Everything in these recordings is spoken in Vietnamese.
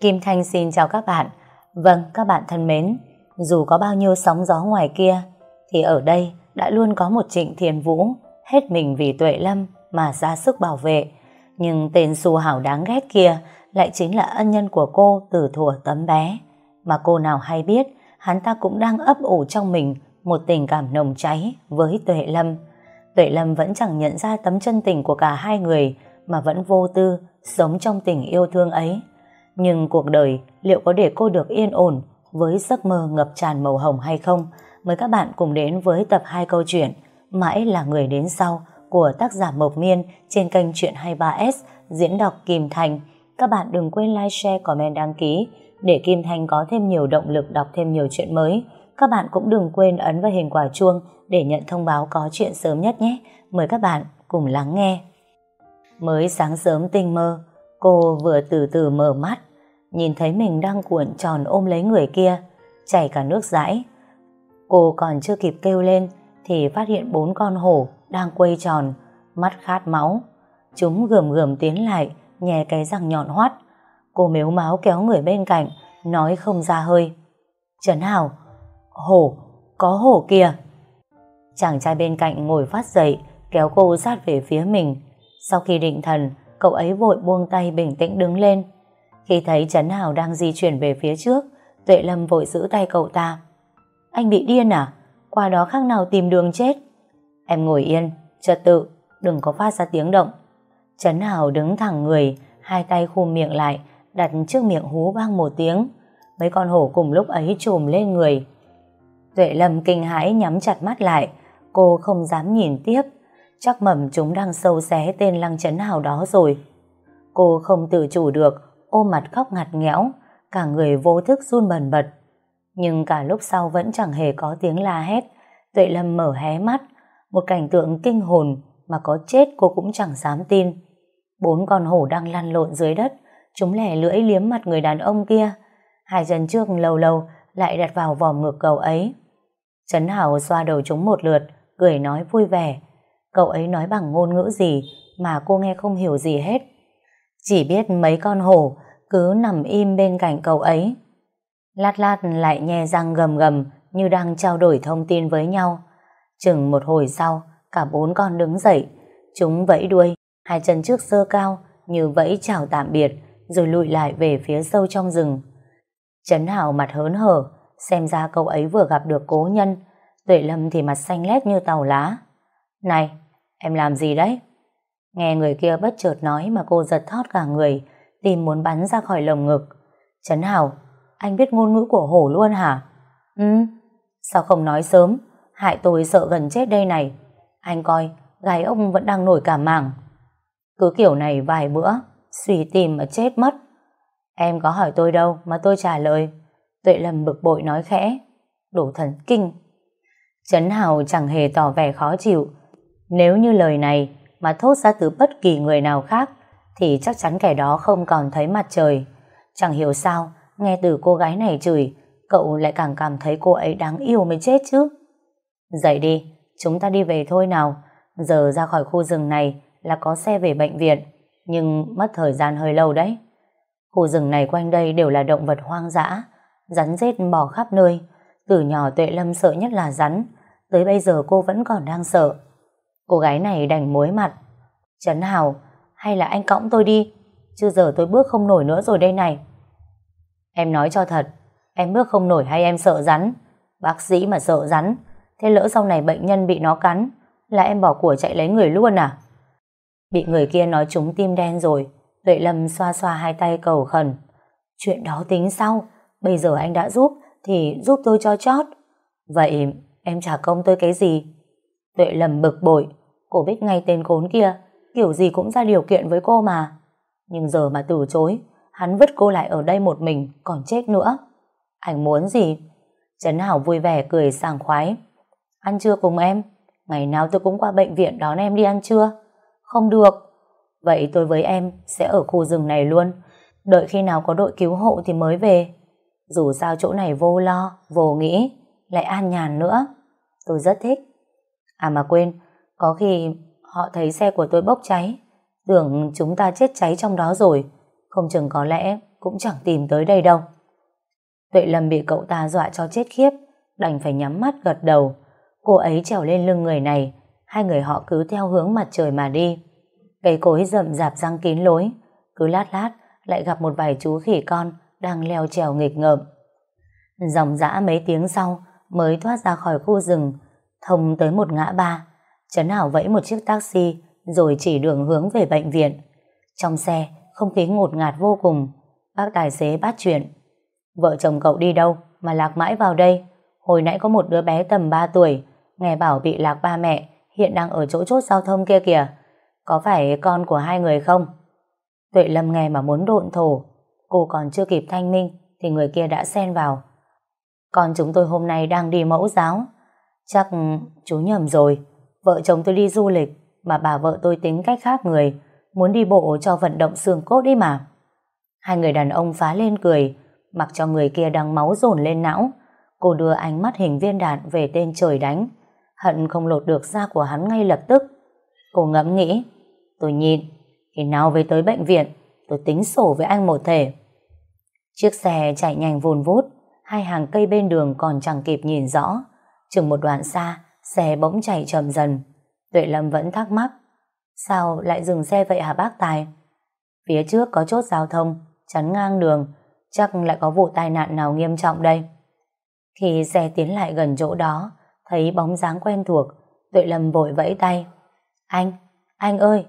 Kim Thanh xin chào các bạn. Vâng, các bạn thân mến, dù có bao nhiêu sóng gió ngoài kia, thì ở đây đã luôn có một Trịnh Thiền Vũ hết mình vì Tuệ Lâm mà ra sức bảo vệ. Nhưng tên xù hảo đáng ghét kia lại chính là ân nhân của cô từ thuở tấm bé. Mà cô nào hay biết, hắn ta cũng đang ấp ủ trong mình một tình cảm nồng cháy với Tuệ Lâm. Tuệ Lâm vẫn chẳng nhận ra tấm chân tình của cả hai người mà vẫn vô tư sống trong tình yêu thương ấy. Nhưng cuộc đời liệu có để cô được yên ổn với giấc mơ ngập tràn màu hồng hay không? Mời các bạn cùng đến với tập 2 câu chuyện Mãi là người đến sau của tác giả Mộc Miên trên kênh Chuyện 23S diễn đọc Kim Thành. Các bạn đừng quên like, share, comment, đăng ký để Kim Thành có thêm nhiều động lực đọc thêm nhiều chuyện mới. Các bạn cũng đừng quên ấn vào hình quả chuông để nhận thông báo có chuyện sớm nhất nhé. Mời các bạn cùng lắng nghe. Mới sáng sớm tinh mơ, cô vừa từ từ mở mắt, nhìn thấy mình đang cuộn tròn ôm lấy người kia, chảy cả nước dãi. Cô còn chưa kịp kêu lên thì phát hiện bốn con hổ đang quay tròn, mắt khát máu. Chúng gườm gườm tiến lại, nhè cái răng nhọn hoắt. Cô mếu máu kéo người bên cạnh, nói không ra hơi. Trấn Hào, hổ, có hổ kìa. Chàng trai bên cạnh ngồi phát dậy, kéo cô sát về phía mình. Sau khi định thần, cậu ấy vội buông tay bình tĩnh đứng lên. Khi thấy Trấn Hào đang di chuyển về phía trước, Tuệ Lâm vội giữ tay cậu ta. Anh bị điên à? Qua đó khác nào tìm đường chết. Em ngồi yên, trật tự, đừng có phát ra tiếng động. Trấn Hào đứng thẳng người, hai tay khum miệng lại, đặt trước miệng hú vang một tiếng. Mấy con hổ cùng lúc ấy trồm lên người. Tuệ Lâm kinh hãi nhắm chặt mắt lại, cô không dám nhìn tiếp. Chắc mầm chúng đang sâu xé tên Lăng Trấn Hào đó rồi. Cô không tự chủ được, ôm mặt khóc ngặt nghẽo, cả người vô thức run bần bật. Nhưng cả lúc sau vẫn chẳng hề có tiếng la hét. Tuệ Lâm mở hé mắt, một cảnh tượng kinh hồn mà có chết cô cũng chẳng dám tin. Bốn con hổ đang lăn lộn dưới đất, chúng lẻ lưỡi liếm mặt người đàn ông kia. Hai chân trước lâu lâu lại đặt vào vòng ngực cậu ấy. Trấn Hảo xoa đầu chúng một lượt, cười nói vui vẻ. Cậu ấy nói bằng ngôn ngữ gì mà cô nghe không hiểu gì hết. Chỉ biết mấy con hổ cứ nằm im bên cạnh cậu ấy. Lát lát lại nhe răng gầm gầm như đang trao đổi thông tin với nhau. Chừng một hồi sau, cả bốn con đứng dậy. Chúng vẫy đuôi, hai chân trước sơ cao, như vẫy chào tạm biệt, rồi lùi lại về phía sâu trong rừng. Trấn Hảo mặt hớn hở, xem ra cậu ấy vừa gặp được cố nhân, Tuệ Lâm thì mặt xanh lét như tàu lá. Này, em làm gì đấy? Nghe người kia bất chợt nói mà cô giật thót cả người, tìm muốn bắn ra khỏi lồng ngực. Trấn Hảo, anh biết ngôn ngữ của hổ luôn hả? Ừ, sao không nói sớm, hại tôi sợ gần chết đây này. Anh coi, gái ông vẫn đang nổi cả mảng. Cứ kiểu này vài bữa, suy tìm mà chết mất. Em có hỏi tôi đâu mà tôi trả lời. Tuệ Lâm bực bội nói khẽ. Đủ thần kinh. Trấn Hào chẳng hề tỏ vẻ khó chịu. Nếu như lời này mà thốt ra từ bất kỳ người nào khác thì chắc chắn kẻ đó không còn thấy mặt trời. Chẳng hiểu sao, nghe từ cô gái này chửi, cậu lại càng cảm thấy cô ấy đáng yêu mới chết chứ. Dậy đi, chúng ta đi về thôi nào. Giờ ra khỏi khu rừng này là có xe về bệnh viện, nhưng mất thời gian hơi lâu đấy. Khu rừng này quanh đây đều là động vật hoang dã, rắn rết bò khắp nơi. Từ nhỏ Tuệ Lâm sợ nhất là rắn, tới bây giờ cô vẫn còn đang sợ. Cô gái này đành muối mặt. Trấn Hào, hay là anh cõng tôi đi, chứ giờ tôi bước không nổi nữa rồi đây này. Em nói cho thật, em bước không nổi hay em sợ rắn? Bác sĩ mà sợ rắn, thế lỡ sau này bệnh nhân bị nó cắn, là em bỏ của chạy lấy người luôn à? Bị người kia nói trúng tim đen rồi, Tuệ Lâm xoa xoa hai tay cầu khẩn. Chuyện đó tính sau, bây giờ anh đã giúp, thì giúp tôi cho chót. Vậy em trả công tôi cái gì? Tuệ lầm bực bội, cô biết ngay tên cốn kia, kiểu gì cũng ra điều kiện với cô mà. Nhưng giờ mà từ chối, hắn vứt cô lại ở đây một mình, còn chết nữa. Anh muốn gì? Trấn Hảo vui vẻ cười sảng khoái. Ăn trưa cùng em, ngày nào tôi cũng qua bệnh viện đón em đi ăn trưa. Không được. Vậy tôi với em sẽ ở khu rừng này luôn, đợi khi nào có đội cứu hộ thì mới về. Dù sao chỗ này vô lo, vô nghĩ, lại an nhàn nữa. Tôi rất thích. À mà quên, có khi họ thấy xe của tôi bốc cháy, tưởng chúng ta chết cháy trong đó rồi. Không chừng có lẽ cũng chẳng tìm tới đây đâu. Tuệ Lâm bị cậu ta dọa cho chết khiếp, đành phải nhắm mắt gật đầu. Cô ấy trèo lên lưng người này, hai người họ cứ theo hướng mặt trời mà đi. Cây cối rậm rạp răng kín lối, cứ lát lát lại gặp một vài chú khỉ con đang leo trèo nghịch ngợm. Dòng dã mấy tiếng sau mới thoát ra khỏi khu rừng, thông tới một ngã ba. Trấn Hảo vẫy một chiếc taxi rồi chỉ đường hướng về bệnh viện. Trong xe, không khí ngột ngạt vô cùng. Bác tài xế bắt chuyện. Vợ chồng cậu đi đâu mà lạc mãi vào đây? Hồi nãy có một đứa bé tầm 3 tuổi, nghe bảo bị lạc ba mẹ, hiện đang ở chỗ chốt giao thông kia kìa. Có phải con của hai người không? Tuệ Lâm nghe mà muốn độn thổ. Cô còn chưa kịp thanh minh, thì người kia đã xen vào. Con chúng tôi hôm nay đang đi mẫu giáo. Chắc chú nhầm rồi. Vợ chồng tôi đi du lịch, mà bà vợ tôi tính cách khác người, muốn đi bộ cho vận động xương cốt đi mà. Hai người đàn ông phá lên cười, mặc cho người kia đang máu dồn lên não. Cô đưa ánh mắt hình viên đạn về tên trời đánh. Hận không lột được da của hắn ngay lập tức. Cô ngẫm nghĩ, tôi nhìn, khi nào về tới bệnh viện, tôi tính sổ với anh một thể. Chiếc xe chạy nhanh vùn vút, hai hàng cây bên đường còn chẳng kịp nhìn rõ. Chừng một đoạn xa, xe bỗng chạy chậm dần. Tuệ Lâm vẫn thắc mắc, sao lại dừng xe vậy hả bác Tài? Phía trước có chốt giao thông, chắn ngang đường, chắc lại có vụ tai nạn nào nghiêm trọng đây. Khi xe tiến lại gần chỗ đó, thấy bóng dáng quen thuộc, Tuệ Lâm vội vẫy tay. Anh, anh ơi!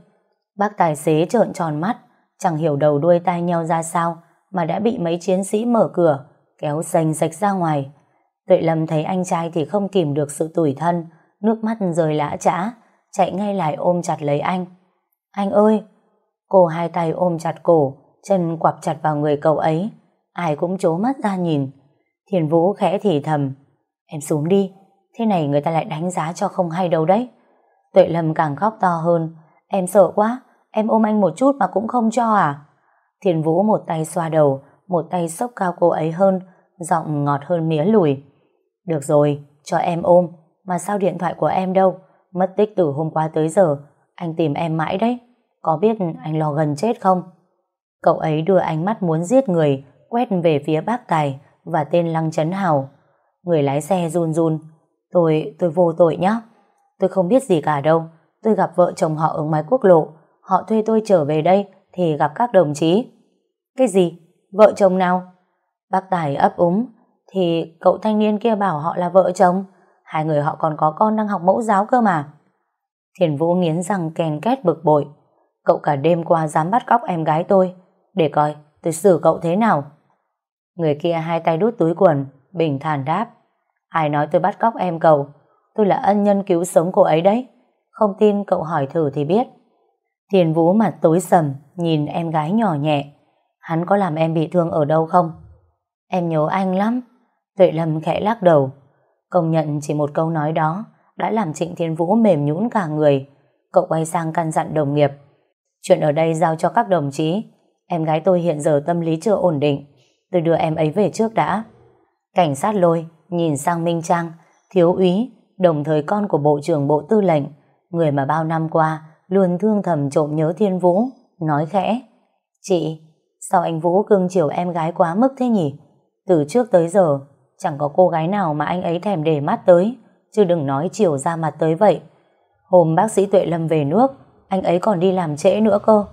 Bác tài xế trợn tròn mắt, chẳng hiểu đầu đuôi tai nhau ra sao, mà đã bị mấy chiến sĩ mở cửa, kéo xanh sạch ra ngoài. Tuệ Lâm thấy anh trai thì không kìm được sự tủi thân, nước mắt rơi lã trã, chạy ngay lại ôm chặt lấy anh. Anh ơi! Cô hai tay ôm chặt cổ, chân quặp chặt vào người cậu ấy. Ai cũng chố mắt ra nhìn. Thiền Vũ khẽ thì thầm. Em xuống đi, thế này người ta lại đánh giá cho không hay đâu đấy. Tuệ Lâm càng khóc to hơn. Em sợ quá, em ôm anh một chút mà cũng không cho à? Thiền Vũ một tay xoa đầu, một tay sốc cao cô ấy hơn, giọng ngọt hơn mía lùi. Được rồi, cho em ôm, mà sao điện thoại của em đâu? Mất tích từ hôm qua tới giờ, anh tìm em mãi đấy. Có biết anh lo gần chết không? Cậu ấy đưa ánh mắt muốn giết người, quét về phía bác Tài và tên Lăng Trấn Hào. Người lái xe run run. Tôi, tôi vô tội nhá. Tôi không biết gì cả đâu. Tôi gặp vợ chồng họ ở ngoài quốc lộ. Họ thuê tôi trở về đây thì gặp các đồng chí. Cái gì? Vợ chồng nào? Bác Tài ấp úng. Thì cậu thanh niên kia bảo họ là vợ chồng. Hai người họ còn có con đang học mẫu giáo cơ mà. Thiền Vũ nghiến răng kèn két bực bội. Cậu cả đêm qua dám bắt cóc em gái tôi. Để coi tôi xử cậu thế nào. Người kia hai tay đút túi quần, bình thản đáp. Ai nói tôi bắt cóc em cậu? Tôi là ân nhân cứu sống cô ấy đấy. Không tin cậu hỏi thử thì biết. Thiền Vũ mặt tối sầm, nhìn em gái nhỏ nhẹ. Hắn có làm em bị thương ở đâu không? Em nhớ anh lắm. Tuệ Lâm khẽ lắc đầu. Công nhận chỉ một câu nói đó đã làm Trịnh Thiên Vũ mềm nhũn cả người. Cậu quay sang căn dặn đồng nghiệp. Chuyện ở đây giao cho các đồng chí. Em gái tôi hiện giờ tâm lý chưa ổn định. Tôi đưa em ấy về trước đã. Cảnh sát lôi, nhìn sang Minh Trang, thiếu úy, đồng thời con của Bộ trưởng Bộ Tư lệnh, người mà bao năm qua luôn thương thầm trộm nhớ Thiên Vũ, nói khẽ. Chị, sao anh Vũ cưng chiều em gái quá mức thế nhỉ? Từ trước tới giờ, chẳng có cô gái nào mà anh ấy thèm để mắt tới, chứ đừng nói chiều ra mặt tới vậy. Hôm bác sĩ Tuệ Lâm về nước, anh ấy còn đi làm trễ nữa cơ.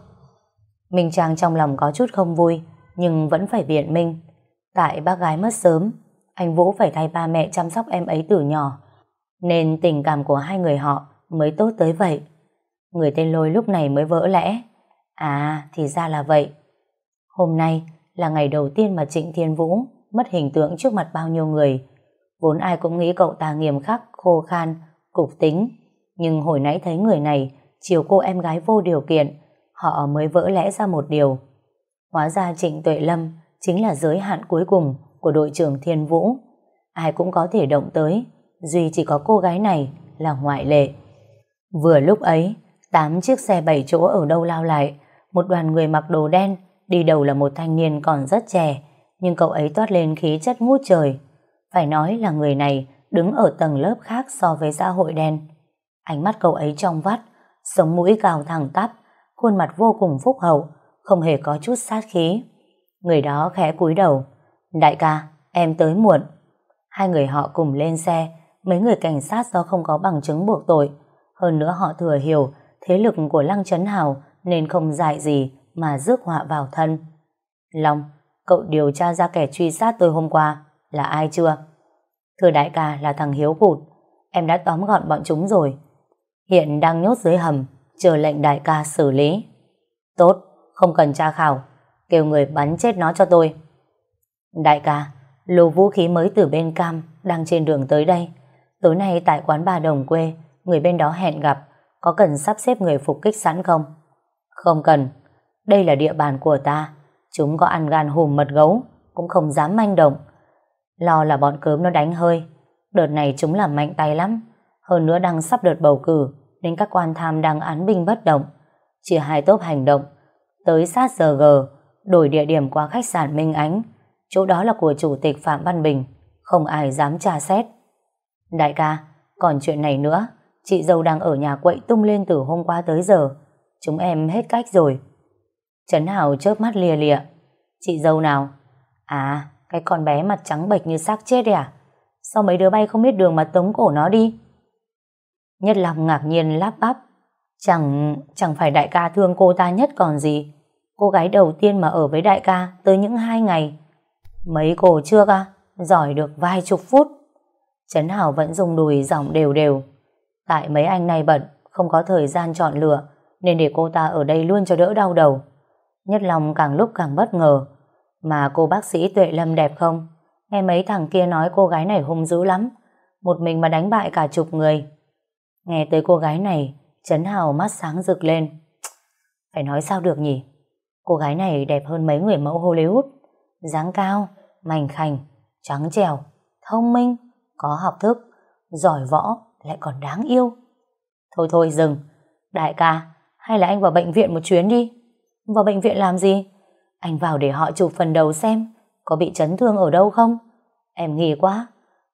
Minh Trang trong lòng có chút không vui, nhưng vẫn phải biện minh. Tại bác gái mất sớm, anh Vũ phải thay ba mẹ chăm sóc em ấy từ nhỏ, nên tình cảm của hai người họ mới tốt tới vậy. Người tên lôi lúc này mới vỡ lẽ. À, thì ra là vậy. Hôm nay là ngày đầu tiên mà Trịnh Thiên Vũ mất hình tượng trước mặt bao nhiêu người. Vốn ai cũng nghĩ cậu ta nghiêm khắc, khô khan, cục tính. Nhưng hồi nãy thấy người này chiều cô em gái vô điều kiện, họ mới vỡ lẽ ra một điều. Hóa ra Trịnh Tuệ Lâm chính là giới hạn cuối cùng của đội trưởng Thiên Vũ. Ai cũng có thể động tới, duy chỉ có cô gái này là ngoại lệ. Vừa lúc ấy, tám chiếc xe bảy chỗ ở đâu lao lại, một đoàn người mặc đồ đen, đi đầu là một thanh niên còn rất trẻ, nhưng cậu ấy toát lên khí chất ngút trời. Phải nói là người này đứng ở tầng lớp khác so với xã hội đen. Ánh mắt cậu ấy trong vắt, sống mũi cao thẳng tắp, khuôn mặt vô cùng phúc hậu, không hề có chút sát khí. Người đó khẽ cúi đầu. Đại ca, em tới muộn. Hai người họ cùng lên xe, mấy người cảnh sát do không có bằng chứng buộc tội. Hơn nữa họ thừa hiểu thế lực của Lăng Trấn Hào nên không dại gì mà rước họa vào thân. Long, cậu điều tra ra kẻ truy sát tôi hôm qua là ai chưa? Thưa đại ca là thằng Hiếu Cụt, em đã tóm gọn bọn chúng rồi. Hiện đang nhốt dưới hầm, chờ lệnh đại ca xử lý. Tốt, không cần tra khảo, kêu người bắn chết nó cho tôi. Đại ca, lô vũ khí mới từ bên Cam đang trên đường tới đây. Tối nay tại quán bà đồng quê, người bên đó hẹn gặp, có cần sắp xếp người phục kích sẵn không? Không cần, đây là địa bàn của ta, chúng có ăn gan hùm mật gấu, cũng không dám manh động. Lo là bọn cớm nó đánh hơi, đợt này chúng làm mạnh tay lắm, hơn nữa đang sắp đợt bầu cử, nên các quan tham đang án binh bất động, chỉ hai tốp hành động, tới sát giờ G, đổi địa điểm qua khách sạn Minh Ánh, chỗ đó là của Chủ tịch Phạm Văn Bình, không ai dám tra xét. Đại ca, còn chuyện này nữa, chị dâu đang ở nhà quậy tung lên từ hôm qua tới giờ, chúng em hết cách rồi. Trấn Hào chớp mắt lìa lìa, chị dâu nào? À, cái con bé mặt trắng bệch như xác chết à? Sao mấy đứa bay không biết đường mà tống cổ nó đi? Nhất lòng ngạc nhiên lắp bắp. Chẳng, chẳng phải đại ca thương cô ta nhất còn gì. Cô gái đầu tiên mà ở với đại ca tới những hai ngày. Mấy cổ chưa ca, giỏi được vài chục phút. Trấn Hảo vẫn dùng đùi giọng đều đều. Tại mấy anh này bận, không có thời gian chọn lựa, nên để cô ta ở đây luôn cho đỡ đau đầu. Nhất lòng càng lúc càng bất ngờ. Mà cô bác sĩ Tuệ Lâm đẹp không? Nghe mấy thằng kia nói cô gái này hung dữ lắm. Một mình mà đánh bại cả chục người. Nghe tới cô gái này, Trấn Hào mắt sáng rực lên. Phải nói sao được nhỉ? Cô gái này đẹp hơn mấy người mẫu Hollywood. dáng cao, mảnh khảnh, trắng trèo, thông minh, có học thức, giỏi võ, lại còn đáng yêu. Thôi thôi dừng, đại ca, hay là anh vào bệnh viện một chuyến đi. Vào bệnh viện làm gì? Anh vào để họ chụp phần đầu xem có bị chấn thương ở đâu không? Em nghi quá.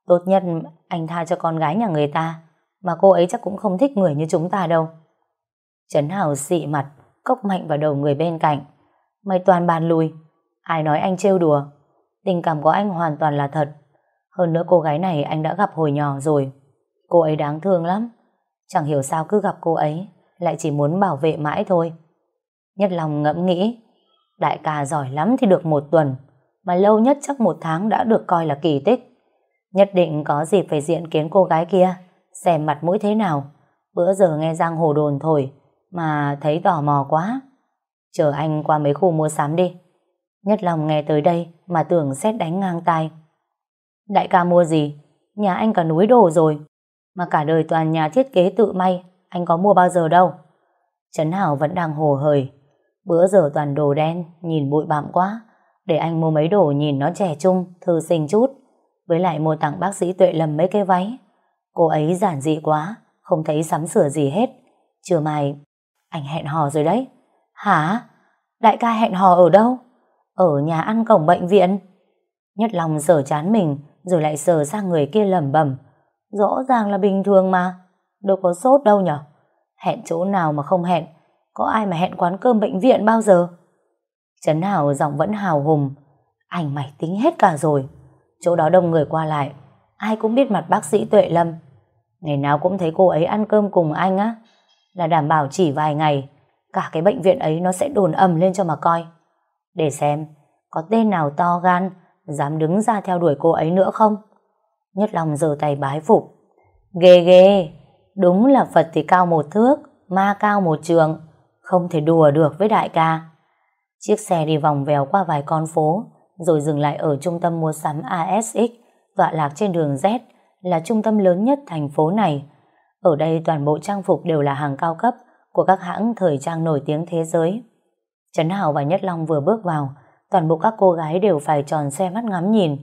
Tốt nhất anh tha cho con gái nhà người ta mà cô ấy chắc cũng không thích người như chúng ta đâu. Trấn Hào xị mặt, cốc mạnh vào đầu người bên cạnh. Mày toàn bàn lùi. Ai nói anh trêu đùa? Tình cảm của anh hoàn toàn là thật. Hơn nữa cô gái này anh đã gặp hồi nhỏ rồi. Cô ấy đáng thương lắm. Chẳng hiểu sao cứ gặp cô ấy, lại chỉ muốn bảo vệ mãi thôi. Nhất lòng ngẫm nghĩ, đại ca giỏi lắm thì được một tuần, mà lâu nhất chắc một tháng đã được coi là kỳ tích. Nhất định có dịp phải diện kiến cô gái kia xem mặt mũi thế nào. Bữa giờ nghe giang hồ đồn thổi, mà thấy tò mò quá. Chờ anh qua mấy khu mua sắm đi. Nhất lòng nghe tới đây mà tưởng xét đánh ngang tai. Đại ca mua gì? Nhà anh cả núi đồ rồi. Mà cả đời toàn nhà thiết kế tự may, anh có mua bao giờ đâu. Trấn Hảo vẫn đang hồ hời. Bữa giờ toàn đồ đen, nhìn bụi bặm quá. Để anh mua mấy đồ nhìn nó trẻ trung, thư sinh chút. Với lại mua tặng bác sĩ Tuệ Lâm mấy cái váy. Cô ấy giản dị quá, không thấy sắm sửa gì hết. chưa mai, anh hẹn hò rồi đấy. Hả? Đại ca hẹn hò ở đâu? Ở nhà ăn cổng bệnh viện. Nhất lòng sở chán mình, rồi lại sờ sang người kia lẩm bẩm. Rõ ràng là bình thường mà, đâu có sốt đâu nhở. Hẹn chỗ nào mà không hẹn, có ai mà hẹn quán cơm bệnh viện bao giờ? Trấn Hảo giọng vẫn hào hùng. Anh mày tính hết cả rồi. Chỗ đó đông người qua lại, ai cũng biết mặt bác sĩ Tuệ Lâm. Ngày nào cũng thấy cô ấy ăn cơm cùng anh á, là đảm bảo chỉ vài ngày, cả cái bệnh viện ấy nó sẽ đồn ầm lên cho mà coi. Để xem, có tên nào to gan, dám đứng ra theo đuổi cô ấy nữa không? Nhất lòng giơ tay bái phục. Ghê ghê, đúng là Phật thì cao một thước, ma cao một trường, không thể đùa được với đại ca. Chiếc xe đi vòng vèo qua vài con phố, rồi dừng lại ở trung tâm mua sắm ASX tọa lạc trên đường Z là trung tâm lớn nhất thành phố này. Ở đây toàn bộ trang phục đều là hàng cao cấp của các hãng thời trang nổi tiếng thế giới. Trấn Hảo và Nhất Long vừa bước vào, toàn bộ các cô gái đều phải tròn xe mắt ngắm nhìn.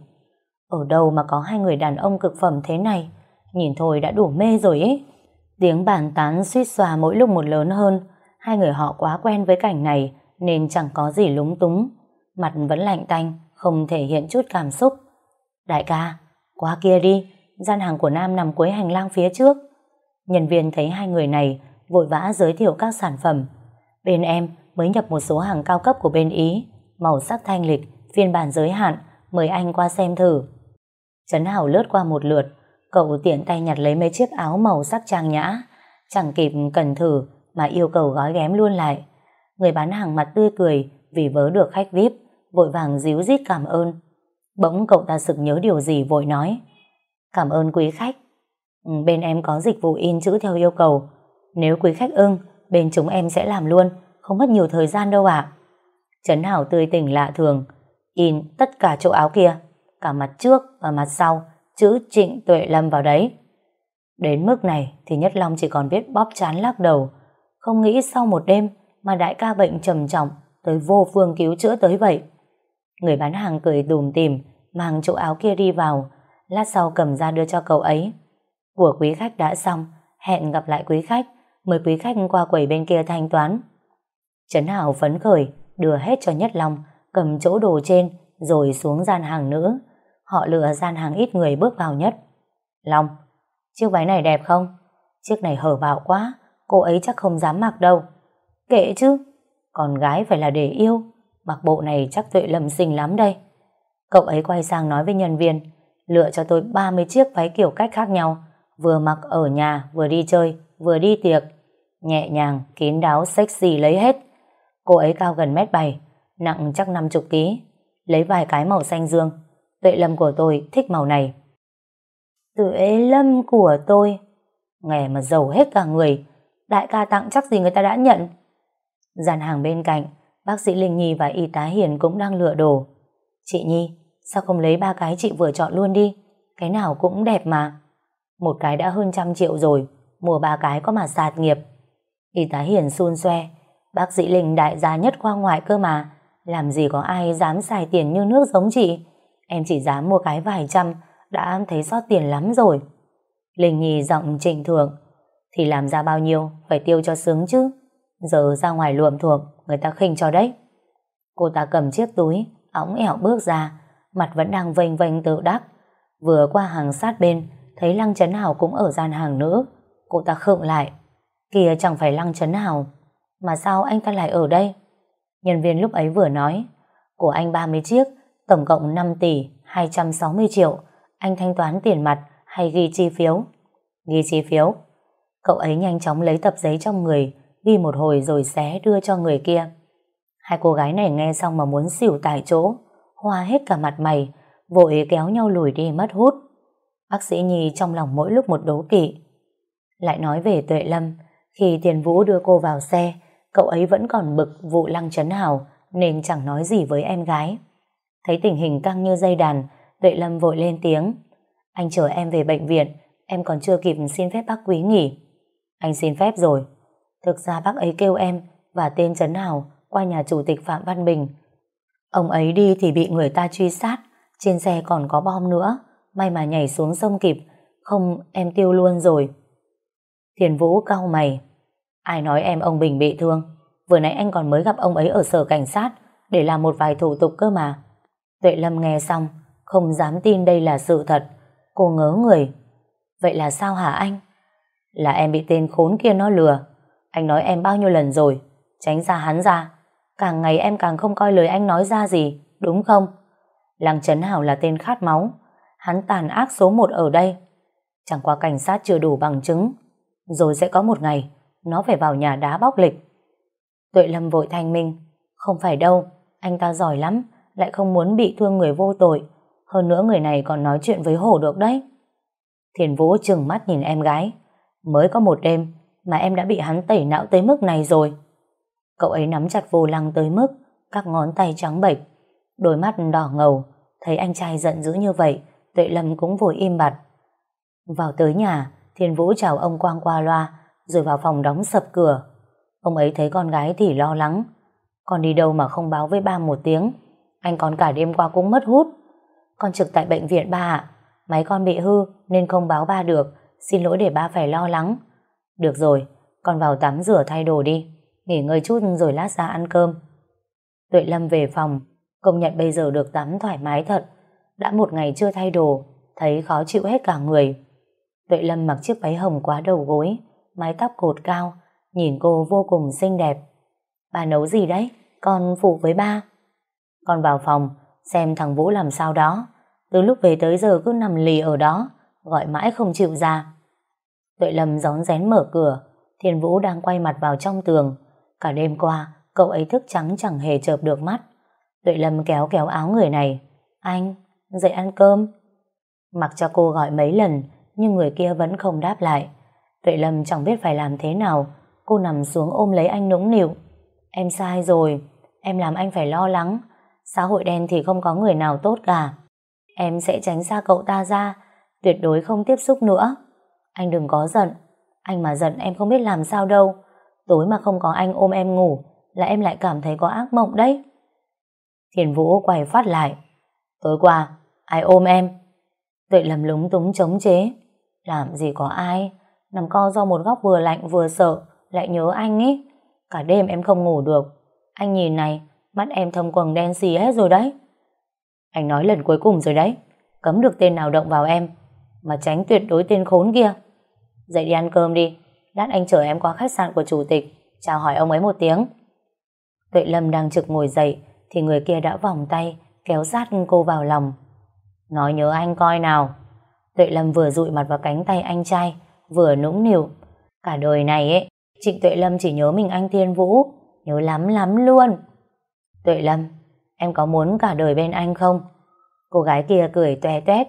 Ở đâu mà có hai người đàn ông cực phẩm thế này, nhìn thôi đã đủ mê rồi ấy. Tiếng bàn tán suýt xòa mỗi lúc một lớn hơn, hai người họ quá quen với cảnh này nên chẳng có gì lúng túng. Mặt vẫn lạnh tanh, không thể hiện chút cảm xúc. Đại ca, qua kia đi, gian hàng của Nam nằm cuối hành lang phía trước. Nhân viên thấy hai người này vội vã giới thiệu các sản phẩm. Bên em mới nhập một số hàng cao cấp của bên Ý, màu sắc thanh lịch, phiên bản giới hạn, mời anh qua xem thử. Trấn Hảo lướt qua một lượt, cậu tiện tay nhặt lấy mấy chiếc áo màu sắc trang nhã, chẳng kịp cần thử mà yêu cầu gói ghém luôn lại. Người bán hàng mặt tươi cười vì vớ được khách VIP, vội vàng díu dít cảm ơn. Bỗng cậu ta sực nhớ điều gì vội nói. Cảm ơn quý khách. Ừ, bên em có dịch vụ in chữ theo yêu cầu. Nếu quý khách ưng, bên chúng em sẽ làm luôn, không mất nhiều thời gian đâu ạ. Trấn Hảo tươi tỉnh lạ thường, in tất cả chỗ áo kia, cả mặt trước và mặt sau, chữ Trịnh Tuệ Lâm vào đấy. Đến mức này thì Nhất Long chỉ còn biết bóp chán lắc đầu, không nghĩ sau một đêm mà đại ca bệnh trầm trọng tới vô phương cứu chữa tới vậy. Người bán hàng cười đùm tìm, mang chỗ áo kia đi vào, lát sau cầm ra đưa cho cậu ấy. Của quý khách đã xong, hẹn gặp lại quý khách, mời quý khách qua quầy bên kia thanh toán. Trấn Hảo phấn khởi, đưa hết cho Nhất Long, cầm chỗ đồ trên, rồi xuống gian hàng nữ. Họ lựa gian hàng ít người bước vào nhất. Long, chiếc váy này đẹp không? Chiếc này hở bạo quá, cô ấy chắc không dám mặc đâu. Kệ chứ, con gái phải là để yêu, mặc bộ này chắc tuệ lầm xinh lắm đây. Cậu ấy quay sang nói với nhân viên, lựa cho tôi 30 chiếc váy kiểu cách khác nhau, vừa mặc ở nhà, vừa đi chơi, vừa đi tiệc. Nhẹ nhàng, kín đáo, sexy lấy hết. Cô ấy cao gần mét bảy, nặng chắc 50 ký, lấy vài cái màu xanh dương. Tuệ lâm của tôi thích màu này. Tuệ lâm của tôi, nghe mà giàu hết cả người, đại ca tặng chắc gì người ta đã nhận. Gian hàng bên cạnh, bác sĩ Linh Nhi và y tá Hiền cũng đang lựa đồ. Chị Nhi, sao không lấy ba cái chị vừa chọn luôn đi? Cái nào cũng đẹp mà. Một cái đã hơn trăm triệu rồi, mua ba cái có mà sạt nghiệp. Y tá Hiền xun xoe, bác sĩ Linh đại gia nhất khoa ngoại cơ mà, làm gì có ai dám xài tiền như nước giống chị. Em chỉ dám mua cái vài trăm, đã thấy sót tiền lắm rồi. Linh Nhi giọng trịnh thượng, thì làm ra bao nhiêu, phải tiêu cho sướng chứ. Giờ ra ngoài luộm thuộm, người ta khinh cho đấy. Cô ta cầm chiếc túi, óng ẻo bước ra, mặt vẫn đang vênh vênh tự đắc. Vừa qua hàng sát bên, thấy Lăng Trấn Hào cũng ở gian hàng nữa. Cô ta khựng lại. Kìa chẳng phải Lăng Trấn Hào, mà sao anh ta lại ở đây? Nhân viên lúc ấy vừa nói, của anh 30 chiếc, tổng cộng 5 tỷ 260 triệu, anh thanh toán tiền mặt hay ghi chi phiếu? Ghi chi phiếu. Cậu ấy nhanh chóng lấy tập giấy trong người, ghi một hồi rồi xé đưa cho người kia. Hai cô gái này nghe xong mà muốn xỉu tại chỗ, hoa hết cả mặt mày, vội kéo nhau lùi đi mất hút. Bác sĩ Nhi trong lòng mỗi lúc một đố kỵ. Lại nói về Tuệ Lâm, khi Tiền Vũ đưa cô vào xe, cậu ấy vẫn còn bực vụ lăng chấn hào nên chẳng nói gì với em gái. Thấy tình hình căng như dây đàn, Tuệ Lâm vội lên tiếng. Anh chờ em về bệnh viện, em còn chưa kịp xin phép bác quý nghỉ. Anh xin phép rồi. Thực ra bác ấy kêu em và tên Trấn Hào qua nhà chủ tịch Phạm Văn Bình. Ông ấy đi thì bị người ta truy sát, trên xe còn có bom nữa, may mà nhảy xuống sông kịp, không em tiêu luôn rồi. Thiền Vũ cau mày, ai nói em ông Bình bị thương, vừa nãy anh còn mới gặp ông ấy ở sở cảnh sát để làm một vài thủ tục cơ mà. Tuệ Lâm nghe xong, không dám tin đây là sự thật, cô ngớ người. Vậy là sao hả anh? Là em bị tên khốn kia nó lừa, anh nói em bao nhiêu lần rồi, tránh ra hắn ra. Càng ngày em càng không coi lời anh nói ra gì, đúng không? Lăng Trấn Hảo là tên khát máu, hắn tàn ác số một ở đây. Chẳng qua cảnh sát chưa đủ bằng chứng, rồi sẽ có một ngày, nó phải vào nhà đá bóc lịch. Tuệ Lâm vội thanh minh, không phải đâu, anh ta giỏi lắm, lại không muốn bị thương người vô tội. Hơn nữa người này còn nói chuyện với hổ được đấy. Thiền Vũ trừng mắt nhìn em gái. Mới có một đêm, mà em đã bị hắn tẩy não tới mức này rồi. Cậu ấy nắm chặt vô lăng tới mức các ngón tay trắng bệch, đôi mắt đỏ ngầu, thấy anh trai giận dữ như vậy, Tuệ Lâm cũng vội im bặt. Vào tới nhà, Thiên Vũ chào ông Quang qua loa, rồi vào phòng đóng sập cửa. Ông ấy thấy con gái thì lo lắng. Con đi đâu mà không báo với ba một tiếng? Anh còn cả đêm qua cũng mất hút. Con trực tại bệnh viện ba ạ. Máy con bị hư nên không báo ba được. Xin lỗi để ba phải lo lắng. Được rồi, con vào tắm rửa thay đồ đi. Nghỉ ngơi chút rồi lát ra ăn cơm. Tuệ Lâm về phòng, công nhận bây giờ được tắm thoải mái thật. Đã một ngày chưa thay đồ, thấy khó chịu hết cả người. Tuệ Lâm mặc chiếc váy hồng quá đầu gối, mái tóc cột cao, nhìn cô vô cùng xinh đẹp. Bà nấu gì đấy? Con phụ với ba. Con vào phòng, xem thằng Vũ làm sao đó. Từ lúc về tới giờ cứ nằm lì ở đó, gọi mãi không chịu ra. Tuệ Lâm gión rén mở cửa, Thiên Vũ đang quay mặt vào trong tường. Cả đêm qua, cậu ấy thức trắng chẳng hề chợp được mắt. Tuệ Lâm kéo kéo áo người này. Anh, dậy ăn cơm. Mặc cho cô gọi mấy lần, nhưng người kia vẫn không đáp lại. Tuệ Lâm chẳng biết phải làm thế nào. Cô nằm xuống ôm lấy anh nũng nịu. Em sai rồi, em làm anh phải lo lắng. Xã hội đen thì không có người nào tốt cả. Em sẽ tránh xa cậu ta ra, tuyệt đối không tiếp xúc nữa. Anh đừng có giận, anh mà giận em không biết làm sao đâu. Tối mà không có anh ôm em ngủ, là em lại cảm thấy có ác mộng đấy. Thiền Vũ quay phát lại. Tối qua, ai ôm em? Tuệ lầm lúng túng chống chế. Làm gì có ai? Nằm co do một góc vừa lạnh vừa sợ, lại nhớ anh ý. Cả đêm em không ngủ được. Anh nhìn này, mắt em thâm quầng đen xì hết rồi đấy. Anh nói lần cuối cùng rồi đấy. Cấm được tên nào động vào em, mà tránh tuyệt đối tên khốn kia. Dậy đi ăn cơm đi. Lát anh chở em qua khách sạn của chủ tịch, chào hỏi ông ấy một tiếng. Tuệ Lâm đang trực ngồi dậy, thì người kia đã vòng tay, kéo sát cô vào lòng. Nói nhớ anh coi nào. Tuệ Lâm vừa dụi mặt vào cánh tay anh trai, vừa nũng nịu. Cả đời này ấy, Trịnh Tuệ Lâm chỉ nhớ mình anh Thiên Vũ, nhớ lắm lắm luôn. Tuệ Lâm, em có muốn cả đời bên anh không? Cô gái kia cười toe toét.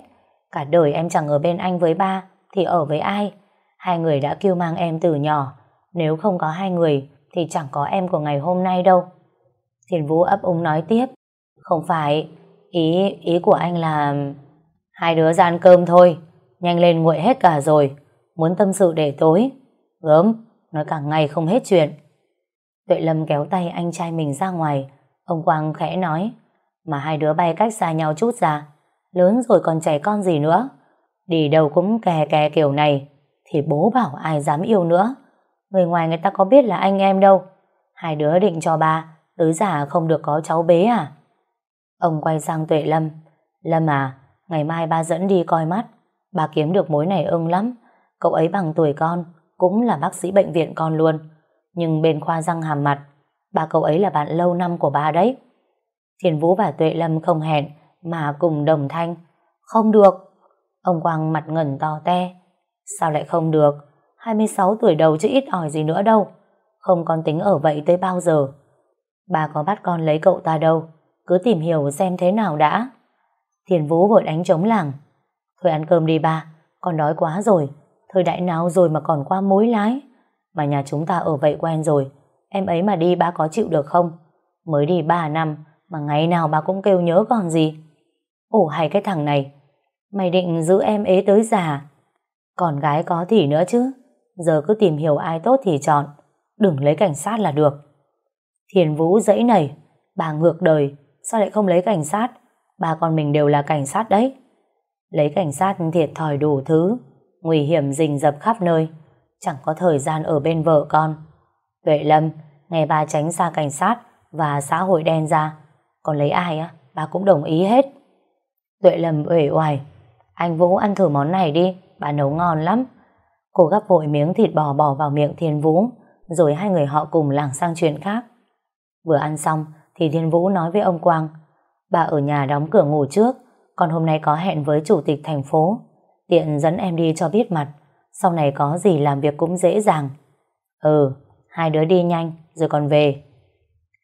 Cả đời em chẳng ở bên anh với ba, thì ở với ai? Hai người đã kêu mang em từ nhỏ. Nếu không có hai người, thì chẳng có em của ngày hôm nay đâu. Thiền Vũ ấp úng nói tiếp. Không phải, ý ý của anh là... Hai đứa ra ăn cơm thôi, nhanh lên nguội hết cả rồi. Muốn tâm sự để tối. Gớm, nói cả ngày không hết chuyện. Tuệ Lâm kéo tay anh trai mình ra ngoài. Ông Quang khẽ nói, mà hai đứa bay cách xa nhau chút ra. Lớn rồi còn trẻ con gì nữa. Đi đâu cũng kè kè kiểu này, thì bố bảo ai dám yêu nữa. Người ngoài người ta có biết là anh em đâu. Hai đứa định cho ba, tứ giả không được có cháu bế à? Ông quay sang Tuệ Lâm. Lâm à, ngày mai ba dẫn đi coi mắt. Ba kiếm được mối này ưng lắm. Cậu ấy bằng tuổi con, cũng là bác sĩ bệnh viện con luôn. Nhưng bên khoa răng hàm mặt, ba cậu ấy là bạn lâu năm của ba đấy. Thiền Vũ và Tuệ Lâm không hẹn, mà cùng đồng thanh. Không được. Ông Quang mặt ngẩn to te. Sao lại không được? 26 tuổi đầu chứ ít ỏi gì nữa đâu. Không con tính ở vậy tới bao giờ. Bà có bắt con lấy cậu ta đâu. Cứ tìm hiểu xem thế nào đã. Thiền Vũ vội đánh trống làng. Thôi ăn cơm đi ba, con đói quá rồi. Thời đại nào rồi mà còn qua mối lái. Mà nhà chúng ta ở vậy quen rồi. Em ấy mà đi ba có chịu được không? Mới đi 3 năm mà ngày nào bà cũng kêu nhớ còn gì. Ồ hay cái thằng này, mày định giữ em ế tới già. Còn gái có thì nữa chứ, giờ cứ tìm hiểu ai tốt thì chọn, đừng lấy cảnh sát là được. Thiền Vũ dẫy nảy, bà ngược đời, sao lại không lấy cảnh sát? Bà con mình đều là cảnh sát đấy. Lấy cảnh sát thiệt thòi đủ thứ, nguy hiểm rình rập khắp nơi, chẳng có thời gian ở bên vợ con. Tuệ Lâm, nghe bà tránh xa cảnh sát và xã hội đen ra, còn lấy ai á, bà cũng đồng ý hết. Tuệ Lâm uể oải, anh Vũ ăn thử món này đi, bà nấu ngon lắm. Cô gắp vội miếng thịt bò bỏ vào miệng Thiên Vũ, rồi hai người họ cùng lảng sang chuyện khác. Vừa ăn xong, thì Thiên Vũ nói với ông Quang, bà ở nhà đóng cửa ngủ trước, còn hôm nay có hẹn với chủ tịch thành phố, tiện dẫn em đi cho biết mặt, sau này có gì làm việc cũng dễ dàng. Ừ, hai đứa đi nhanh, rồi còn về.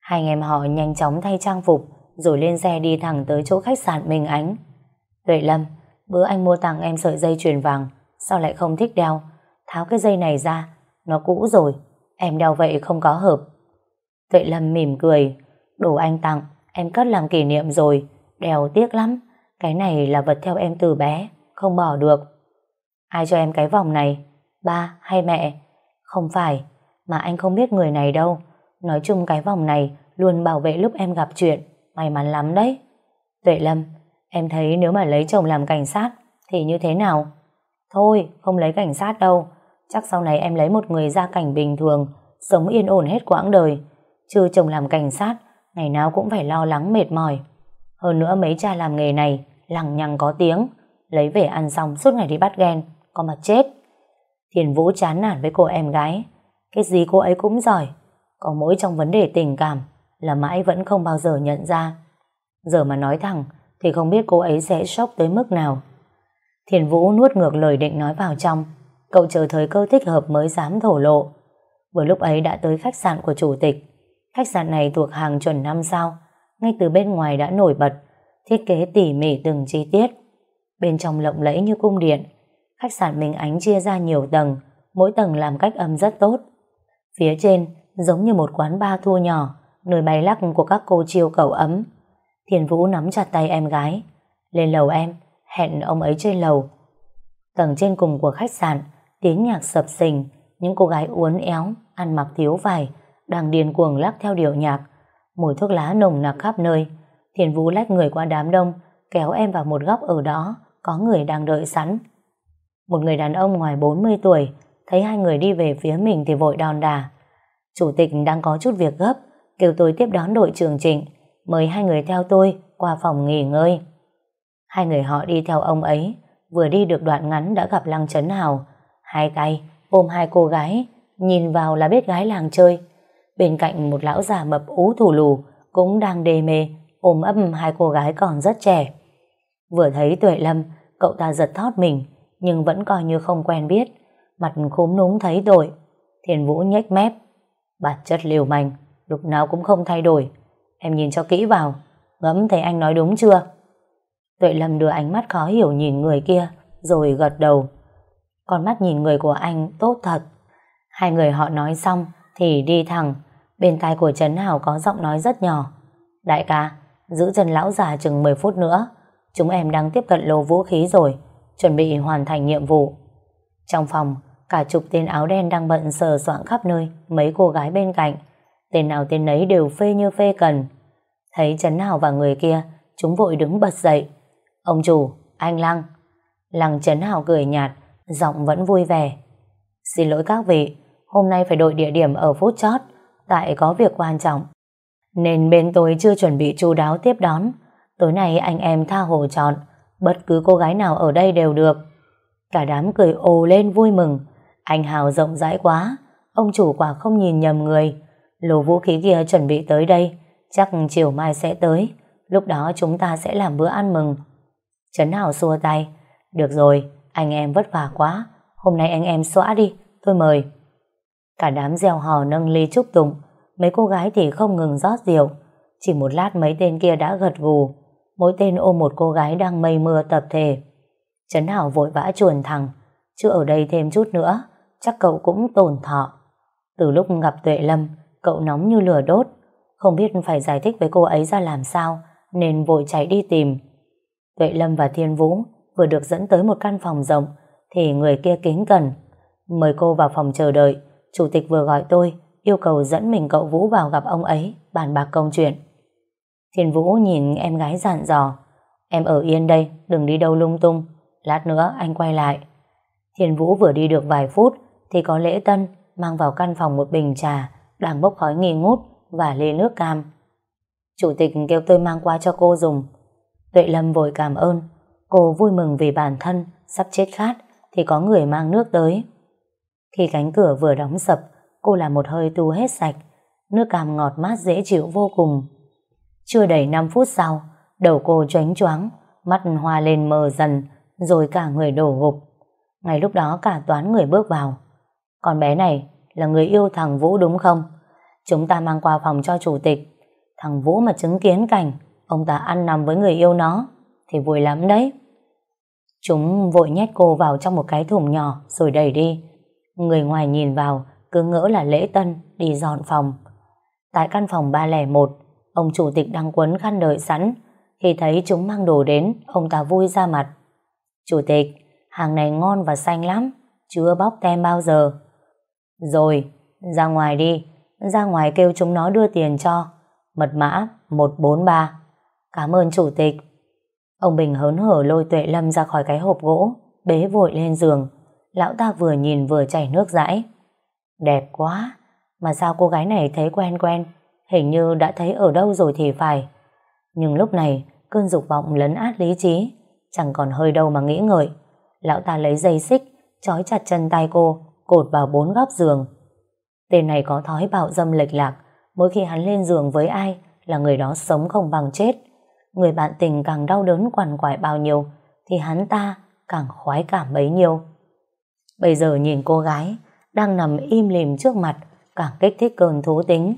Hai anh em họ nhanh chóng thay trang phục, rồi lên xe đi thẳng tới chỗ khách sạn Minh Ánh. Tuệ Lâm, bữa anh mua tặng em sợi dây chuyền vàng, sao lại không thích đeo? Tháo cái dây này ra, nó cũ rồi, em đeo vậy không có hợp. Tuệ Lâm mỉm cười, đồ anh tặng, em cất làm kỷ niệm rồi, đeo tiếc lắm, cái này là vật theo em từ bé, không bỏ được. Ai cho em cái vòng này? Ba hay mẹ? Không phải, mà anh không biết người này đâu. Nói chung cái vòng này luôn bảo vệ lúc em gặp chuyện. May mắn lắm đấy. Tuệ Lâm, em thấy nếu mà lấy chồng làm cảnh sát thì như thế nào? Thôi, không lấy cảnh sát đâu. Chắc sau này em lấy một người gia cảnh bình thường, sống yên ổn hết quãng đời. Chứ chồng làm cảnh sát, ngày nào cũng phải lo lắng mệt mỏi. Hơn nữa mấy cha làm nghề này, lằng nhằng có tiếng, lấy về ăn xong suốt ngày đi bắt ghen, có mà chết. Thiền Vũ chán nản với cô em gái. Cái gì cô ấy cũng giỏi, có mỗi trong vấn đề tình cảm là mãi vẫn không bao giờ nhận ra. Giờ mà nói thẳng, thì không biết cô ấy sẽ sốc tới mức nào. Thiền Vũ nuốt ngược lời định nói vào trong. Cậu chờ thời cơ thích hợp mới dám thổ lộ. Vừa lúc ấy đã tới khách sạn của chủ tịch. Khách sạn này thuộc hàng chuẩn năm sao. Ngay từ bên ngoài đã nổi bật. Thiết kế tỉ mỉ từng chi tiết. Bên trong lộng lẫy như cung điện. Khách sạn Minh Ánh chia ra nhiều tầng. Mỗi tầng làm cách âm rất tốt. Phía trên, giống như một quán bar thu nhỏ. Nơi bay lắc của các cô chiêu cầu ấm. Thiền Vũ nắm chặt tay em gái. Lên lầu em, hẹn ông ấy trên lầu. Tầng trên cùng của khách sạn, tiếng nhạc sập sình, những cô gái uốn éo, ăn mặc thiếu vải, đang điên cuồng lắc theo điệu nhạc. Mùi thuốc lá nồng nặc khắp nơi. Thiền Vũ lách người qua đám đông, kéo em vào một góc ở đó, có người đang đợi sẵn. Một người đàn ông ngoài 40 tuổi, thấy hai người đi về phía mình thì vội đòn đà. Chủ tịch đang có chút việc gấp, kêu tôi tiếp đón đội trưởng Trịnh, mời hai người theo tôi qua phòng nghỉ ngơi. Hai người họ đi theo ông ấy, vừa đi được đoạn ngắn đã gặp Lăng Trấn Hào. Hai tay ôm hai cô gái, nhìn vào là biết gái làng chơi. Bên cạnh một lão già mập ú thủ lù cũng đang đề mê, ôm ấp hai cô gái còn rất trẻ. Vừa thấy Tuệ Lâm, cậu ta giật thót mình, nhưng vẫn coi như không quen biết. Mặt khúm núm thấy tội. Thiền Vũ nhếch mép. Bản chất liều manh, lúc nào cũng không thay đổi. Em nhìn cho kỹ vào, ngẫm thấy anh nói đúng chưa? Tuệ Lâm đưa ánh mắt khó hiểu nhìn người kia, rồi gật đầu. Con mắt nhìn người của anh tốt thật. Hai người họ nói xong thì đi thẳng. Bên tai của Trấn Hảo có giọng nói rất nhỏ. Đại ca, giữ chân lão già chừng 10 phút nữa. Chúng em đang tiếp cận lô vũ khí rồi, chuẩn bị hoàn thành nhiệm vụ. Trong phòng, cả chục tên áo đen đang bận sờ soạn khắp nơi, mấy cô gái bên cạnh. Tên nào tên nấy đều phê như phê cần. Thấy Trấn hào và người kia, chúng vội đứng bật dậy. Ông chủ, anh Lăng. Lăng Trấn hào cười nhạt, giọng vẫn vui vẻ. Xin lỗi các vị, hôm nay phải đổi địa điểm ở phút chót, tại có việc quan trọng. Nên bên tôi chưa chuẩn bị chu đáo tiếp đón. Tối nay anh em tha hồ chọn, bất cứ cô gái nào ở đây đều được. Cả đám cười ồ lên vui mừng. Anh Hào rộng rãi quá, ông chủ quả không nhìn nhầm người. Lô vũ khí kia chuẩn bị tới đây, chắc chiều mai sẽ tới. Lúc đó chúng ta sẽ làm bữa ăn mừng. Trấn hảo xua tay. Được rồi, anh em vất vả quá. Hôm nay anh em xóa đi, tôi mời. Cả đám gieo hò nâng ly chúc tụng. Mấy cô gái thì không ngừng rót rượu. Chỉ một lát mấy tên kia đã gật gù. Mỗi tên ôm một cô gái đang mây mưa tập thể. Trấn Hảo vội vã chuồn thẳng. Chứ ở đây thêm chút nữa, chắc cậu cũng tổn thọ. Từ lúc gặp Tuệ Lâm, cậu nóng như lửa đốt. Không biết phải giải thích với cô ấy ra làm sao, nên vội chạy đi tìm. Tuệ Lâm và Thiên Vũ vừa được dẫn tới một căn phòng rộng thì người kia kính cần. Mời cô vào phòng chờ đợi, chủ tịch vừa gọi tôi yêu cầu dẫn mình cậu Vũ vào gặp ông ấy bàn bạc công chuyện. Thiên Vũ nhìn em gái dặn dò em ở yên đây, đừng đi đâu lung tung lát nữa anh quay lại. Thiên Vũ vừa đi được vài phút thì có lễ tân mang vào căn phòng một bình trà đang bốc khói nghi ngút và ly nước cam. Chủ tịch kêu tôi mang qua cho cô dùng Tuệ Lâm vội cảm ơn. Cô vui mừng vì bản thân sắp chết khát thì có người mang nước tới. Khi cánh cửa vừa đóng sập, cô làm một hơi tu hết sạch. Nước cam ngọt mát dễ chịu vô cùng. Chưa đầy 5 phút sau, đầu cô choáng choáng, mắt hoa lên mờ dần, rồi cả người đổ gục. Ngay lúc đó cả toán người bước vào. Con bé này là người yêu thằng Vũ đúng không? Chúng ta mang qua phòng cho chủ tịch. Thằng Vũ mà chứng kiến cảnh ông ta ăn nằm với người yêu nó thì vui lắm đấy. Chúng vội nhét cô vào trong một cái thùng nhỏ rồi đẩy đi. Người ngoài nhìn vào cứ ngỡ là lễ tân đi dọn phòng. Tại căn phòng 301, ông chủ tịch đang quấn khăn đợi sẵn. Khi thấy chúng mang đồ đến, ông ta vui ra mặt. Chủ tịch, hàng này ngon và xanh lắm, chưa bóc tem bao giờ. Rồi, ra ngoài đi, ra ngoài kêu chúng nó đưa tiền cho. Mật mã 143. Cảm ơn chủ tịch. Ông Bình hớn hở lôi Tuệ Lâm ra khỏi cái hộp gỗ, bế vội lên giường. Lão ta vừa nhìn vừa chảy nước dãi. Đẹp quá, mà sao cô gái này thấy quen quen, hình như đã thấy ở đâu rồi thì phải. Nhưng lúc này, cơn dục vọng lấn át lý trí, chẳng còn hơi đâu mà nghĩ ngợi. Lão ta lấy dây xích, trói chặt chân tay cô, cột vào bốn góc giường. Tên này có thói bạo dâm lệch lạc, mỗi khi hắn lên giường với ai là người đó sống không bằng chết. người bạn tình càng đau đớn quằn quại bao nhiêu, thì hắn ta càng khoái cảm bấy nhiêu. Bây giờ nhìn cô gái đang nằm im lìm trước mặt, càng kích thích cơn thú tính.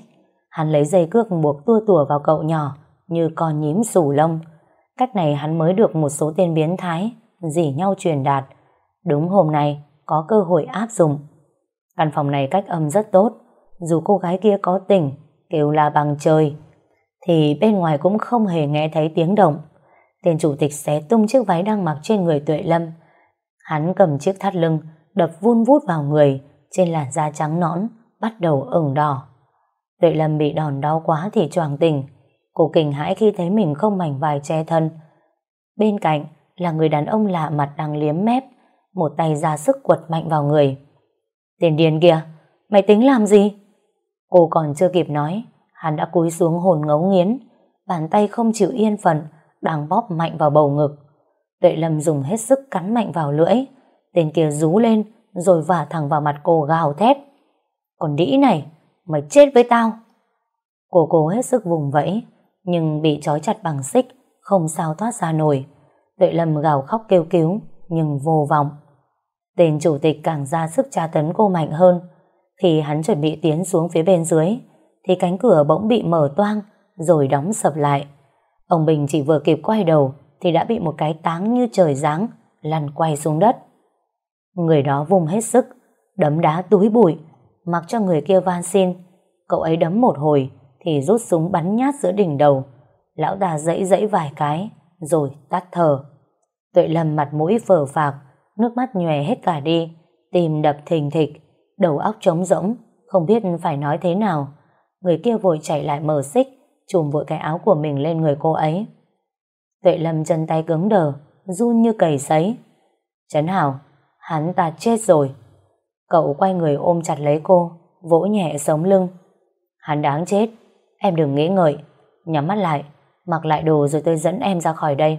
Hắn lấy dây cước buộc tua tủa vào cậu nhỏ như con nhím sủ lông. Cách này hắn mới được một số tên biến thái dỉ nhau truyền đạt. Đúng hôm nay có cơ hội áp dụng. Căn phòng này cách âm rất tốt. Dù cô gái kia có tỉnh, kêu là bằng trời, thì bên ngoài cũng không hề nghe thấy tiếng động. Tên chủ tịch xé tung chiếc váy đang mặc trên người Tuệ Lâm. Hắn cầm chiếc thắt lưng, đập vun vút vào người, trên làn da trắng nõn, bắt đầu ửng đỏ. Tuệ Lâm bị đòn đau quá thì choàng tỉnh. Cô kinh hãi khi thấy mình không mảnh vải che thân. Bên cạnh là người đàn ông lạ mặt đang liếm mép, một tay ra sức quật mạnh vào người. Tên điên kìa, mày tính làm gì? Cô còn chưa kịp nói, hắn đã cúi xuống hồn ngấu nghiến, bàn tay không chịu yên phận, đang bóp mạnh vào bầu ngực. Tuệ Lâm dùng hết sức cắn mạnh vào lưỡi, tên kia rú lên, rồi vả thẳng vào mặt cô gào thét. Còn đĩ này, mày chết với tao. Cô cố hết sức vùng vẫy, nhưng bị trói chặt bằng xích, không sao thoát ra nổi. Tuệ Lâm gào khóc kêu cứu, nhưng vô vọng. Tên chủ tịch càng ra sức tra tấn cô mạnh hơn. Khi hắn chuẩn bị tiến xuống phía bên dưới, thì cánh cửa bỗng bị mở toang, rồi đóng sập lại. Ông Bình chỉ vừa kịp quay đầu, thì đã bị một cái táng như trời giáng, lăn quay xuống đất. Người đó vùng hết sức, đấm đá túi bụi, mặc cho người kia van xin. Cậu ấy đấm một hồi, thì rút súng bắn nhát giữa đỉnh đầu. Lão ta dãy dãy vài cái, rồi tắt thở. Tuệ Lâm mặt mũi phờ phạc, nước mắt nhòe hết cả đi, tim đập thình thịch, đầu óc trống rỗng, không biết phải nói thế nào. Người kia vội chạy lại mở xích, chùm vội cái áo của mình lên người cô ấy. Tuệ Lâm chân tay cứng đờ, run như cầy sấy. Trấn Hảo, hắn ta chết rồi. Cậu quay người ôm chặt lấy cô, vỗ nhẹ sống lưng. Hắn đáng chết, em đừng nghĩ ngợi, nhắm mắt lại, mặc lại đồ rồi tôi dẫn em ra khỏi đây.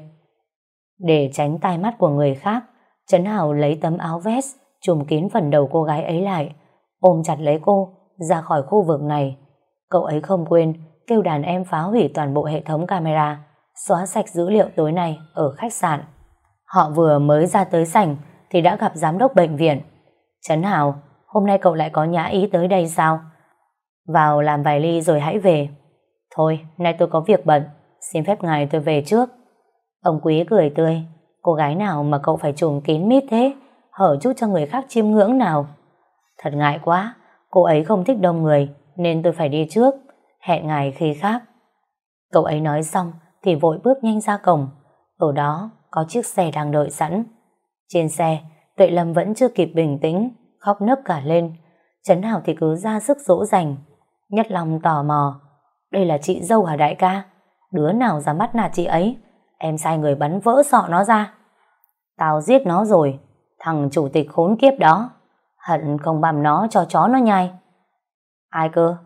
Để tránh tai mắt của người khác, Trấn Hảo lấy tấm áo vest trùm kín phần đầu cô gái ấy lại, ôm chặt lấy cô ra khỏi khu vực này. Cậu ấy không quên kêu đàn em phá hủy toàn bộ hệ thống camera, xóa sạch dữ liệu tối nay ở khách sạn. Họ vừa mới ra tới sảnh thì đã gặp giám đốc bệnh viện. Trấn Hảo, hôm nay cậu lại có nhã ý tới đây sao? Vào làm vài ly rồi hãy về. Thôi, nay tôi có việc bận, xin phép ngài tôi về trước. Ông Quý cười tươi, cô gái nào mà cậu phải trùm kín mít thế, hở chút cho người khác chiêm ngưỡng nào. Thật ngại quá, cô ấy không thích đông người, nên tôi phải đi trước, hẹn ngài khi khác. Cậu ấy nói xong thì vội bước nhanh ra cổng, ở đó có chiếc xe đang đợi sẵn. Trên xe, Tuệ Lâm vẫn chưa kịp bình tĩnh, khóc nấc cả lên. Trấn Hảo thì cứ ra sức dỗ dành. Nhất lòng tò mò. Đây là chị dâu hả đại ca? Đứa nào ra mắt nạt chị ấy? Em sai người bắn vỡ sọ nó ra. Tao giết nó rồi. Thằng chủ tịch khốn kiếp đó. Hận không bằm nó cho chó nó nhai. Ai cơ?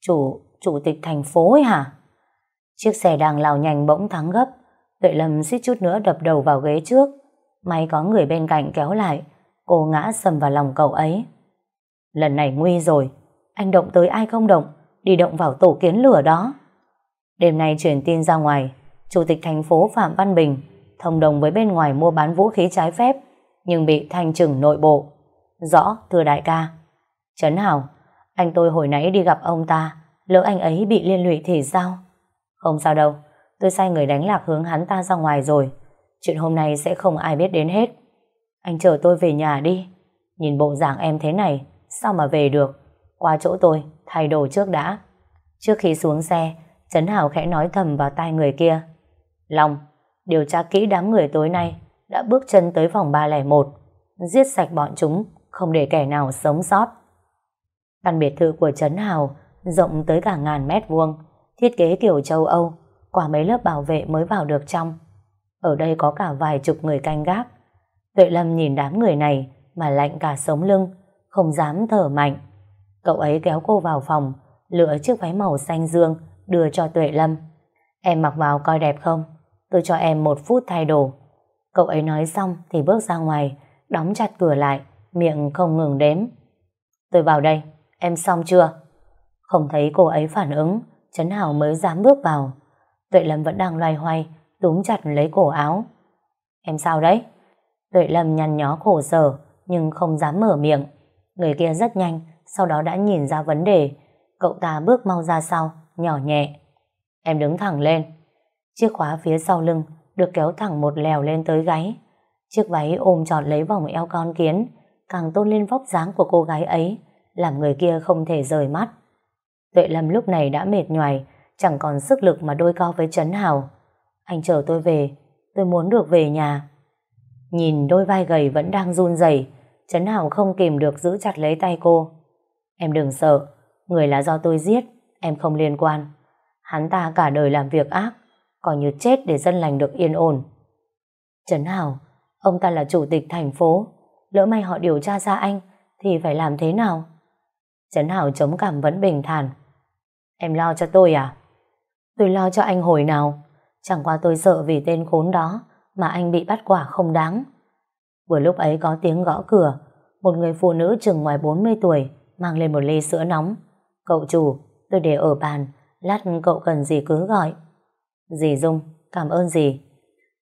Chủ, chủ tịch thành phố ấy hả? Chiếc xe đang lao nhanh bỗng thắng gấp. Tuệ Lâm suýt chút nữa đập đầu vào ghế trước. May có người bên cạnh kéo lại. Cô ngã sầm vào lòng cậu ấy. Lần này nguy rồi. Anh động tới ai không động? Đi động vào tổ kiến lửa đó. Đêm nay truyền tin ra ngoài. Chủ tịch thành phố Phạm Văn Bình thông đồng với bên ngoài mua bán vũ khí trái phép nhưng bị thanh trừng nội bộ. Rõ, thưa đại ca. Trấn Hảo, anh tôi hồi nãy đi gặp ông ta, lỡ anh ấy bị liên lụy thì sao? Không sao đâu, tôi sai người đánh lạc hướng hắn ta ra ngoài rồi. Chuyện hôm nay sẽ không ai biết đến hết. Anh chờ tôi về nhà đi. Nhìn bộ dạng em thế này, sao mà về được? Qua chỗ tôi, thay đồ trước đã. Trước khi xuống xe, Trấn Hảo khẽ nói thầm vào tai người kia. Long, điều tra kỹ đám người tối nay đã bước chân tới phòng 301, giết sạch bọn chúng, không để kẻ nào sống sót. Căn biệt thự của Trấn Hào rộng tới cả ngàn mét vuông, thiết kế kiểu châu Âu, quả mấy lớp bảo vệ mới vào được trong. Ở đây có cả vài chục người canh gác. Tuệ Lâm nhìn đám người này mà lạnh cả sống lưng, không dám thở mạnh. Cậu ấy kéo cô vào phòng, lựa chiếc váy màu xanh dương, đưa cho Tuệ Lâm. Em mặc vào coi đẹp không? Tôi cho em một phút thay đồ. Cậu ấy nói xong thì bước ra ngoài, đóng chặt cửa lại, miệng không ngừng đếm. Tôi vào đây, em xong chưa? Không thấy cô ấy phản ứng, Trấn Hảo mới dám bước vào. Tuệ Lâm vẫn đang loay hoay, túm chặt lấy cổ áo. Em sao đấy? Tuệ Lâm nhăn nhó khổ sở, nhưng không dám mở miệng. Người kia rất nhanh, sau đó đã nhìn ra vấn đề. Cậu ta bước mau ra sau, nhỏ nhẹ. Em đứng thẳng lên. Chiếc khóa phía sau lưng được kéo thẳng một lèo lên tới gáy. Chiếc váy ôm trọn lấy vòng eo con kiến, càng tôn lên vóc dáng của cô gái ấy, làm người kia không thể rời mắt. Tuệ Lâm lúc này đã mệt nhoài, chẳng còn sức lực mà đôi co với Trấn Hào. Anh chờ tôi về, tôi muốn được về nhà. Nhìn đôi vai gầy vẫn đang run rẩy, Trấn Hào không kìm được giữ chặt lấy tay cô. Em đừng sợ, người là do tôi giết, em không liên quan. Hắn ta cả đời làm việc ác, coi như chết để dân lành được yên ổn. Trấn Hào, ông ta là chủ tịch thành phố, lỡ may họ điều tra ra anh, thì phải làm thế nào? Trấn Hào chống cảm vẫn bình thản. Em lo cho tôi à? Tôi lo cho anh hồi nào? Chẳng qua tôi sợ vì tên khốn đó mà anh bị bắt quả không đáng. Vừa lúc ấy có tiếng gõ cửa, một người phụ nữ chừng ngoài 40 tuổi mang lên một ly sữa nóng. Cậu chủ, tôi để ở bàn, lát cậu cần gì cứ gọi. Dì Dung, cảm ơn dì.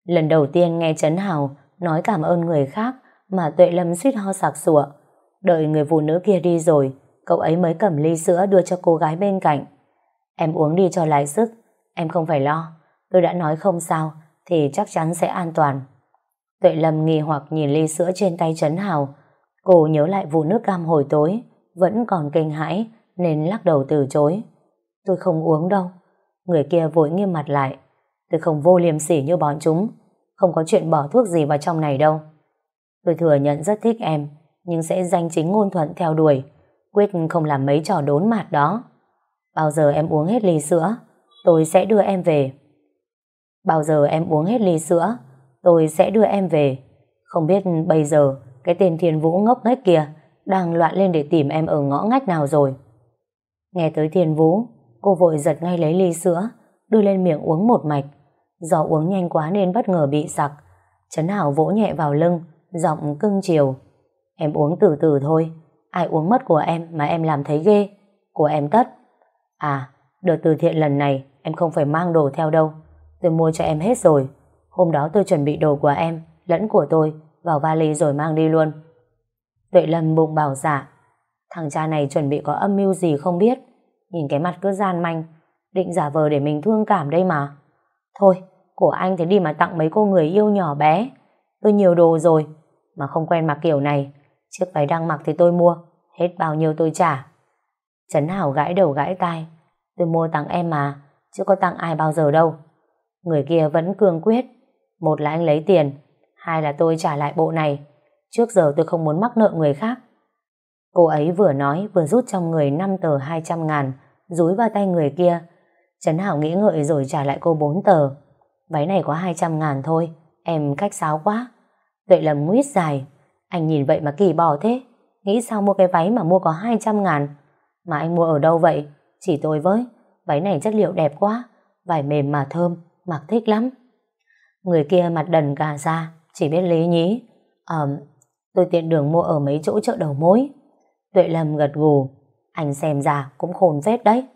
Lần đầu tiên nghe Trấn Hào nói cảm ơn người khác mà Tuệ Lâm suýt ho sặc sụa. Đợi người phụ nữ kia đi rồi, cậu ấy mới cầm ly sữa đưa cho cô gái bên cạnh. Em uống đi cho lái sức, em không phải lo. Tôi đã nói không sao, thì chắc chắn sẽ an toàn. Tuệ Lâm nghi hoặc nhìn ly sữa trên tay Trấn Hào. Cô nhớ lại vụ nước cam hồi tối, vẫn còn kinh hãi, nên lắc đầu từ chối. Tôi không uống đâu. Người kia vội nghiêm mặt lại. Tôi không vô liêm sỉ như bọn chúng, không có chuyện bỏ thuốc gì vào trong này đâu. Tôi thừa nhận rất thích em, nhưng sẽ danh chính ngôn thuận theo đuổi, quyết không làm mấy trò đốn mạt đó. Bao giờ em uống hết ly sữa, tôi sẽ đưa em về. Bao giờ em uống hết ly sữa, tôi sẽ đưa em về. Không biết bây giờ cái tên Thiên Vũ ngốc nghếch kia đang loạn lên để tìm em ở ngõ ngách nào rồi. Nghe tới Thiên Vũ, cô vội giật ngay lấy ly sữa, đưa lên miệng uống một mạch. Do uống nhanh quá nên bất ngờ bị sặc. Trấn Hảo vỗ nhẹ vào lưng, giọng cưng chiều. Em uống từ từ thôi, ai uống mất của em mà em làm thấy ghê. Của em tất. À, đợt từ thiện lần này em không phải mang đồ theo đâu. Tôi mua cho em hết rồi. Hôm đó tôi chuẩn bị đồ của em, lẫn của tôi, vào vali rồi mang đi luôn. Tuệ Lâm bụng bảo dạ. Thằng cha này chuẩn bị có âm mưu gì không biết. Nhìn cái mặt cứ gian manh, định giả vờ để mình thương cảm đây mà. Thôi, của anh thì đi mà tặng mấy cô người yêu nhỏ bé. Tôi nhiều đồ rồi, mà không quen mặc kiểu này. Chiếc váy đang mặc thì tôi mua, hết bao nhiêu tôi trả. Trấn Hảo gãi đầu gãi tai. Tôi mua tặng em mà, chứ có tặng ai bao giờ đâu. Người kia vẫn cương quyết. Một là anh lấy tiền, hai là tôi trả lại bộ này. Trước giờ tôi không muốn mắc nợ người khác. Cô ấy vừa nói vừa rút trong người 5 tờ 200 ngàn, rúi vào tay người kia. Trấn Hảo nghĩ ngợi rồi trả lại cô 4 tờ. Váy này có 200 ngàn thôi, em cách sáo quá. Tuệ Lâm nguyết dài. Anh nhìn vậy mà kỳ bò thế. Nghĩ sao mua cái váy mà mua có 200 ngàn. Mà anh mua ở đâu vậy? Chỉ tôi với. Váy này chất liệu đẹp quá. Vải mềm mà thơm, mặc thích lắm. Người kia mặt đần cả ra, chỉ biết lý nhí. Ờ, tôi tiện đường mua ở mấy chỗ chợ đầu mối. Tuệ Lâm gật gù. Anh xem ra cũng khôn phết đấy.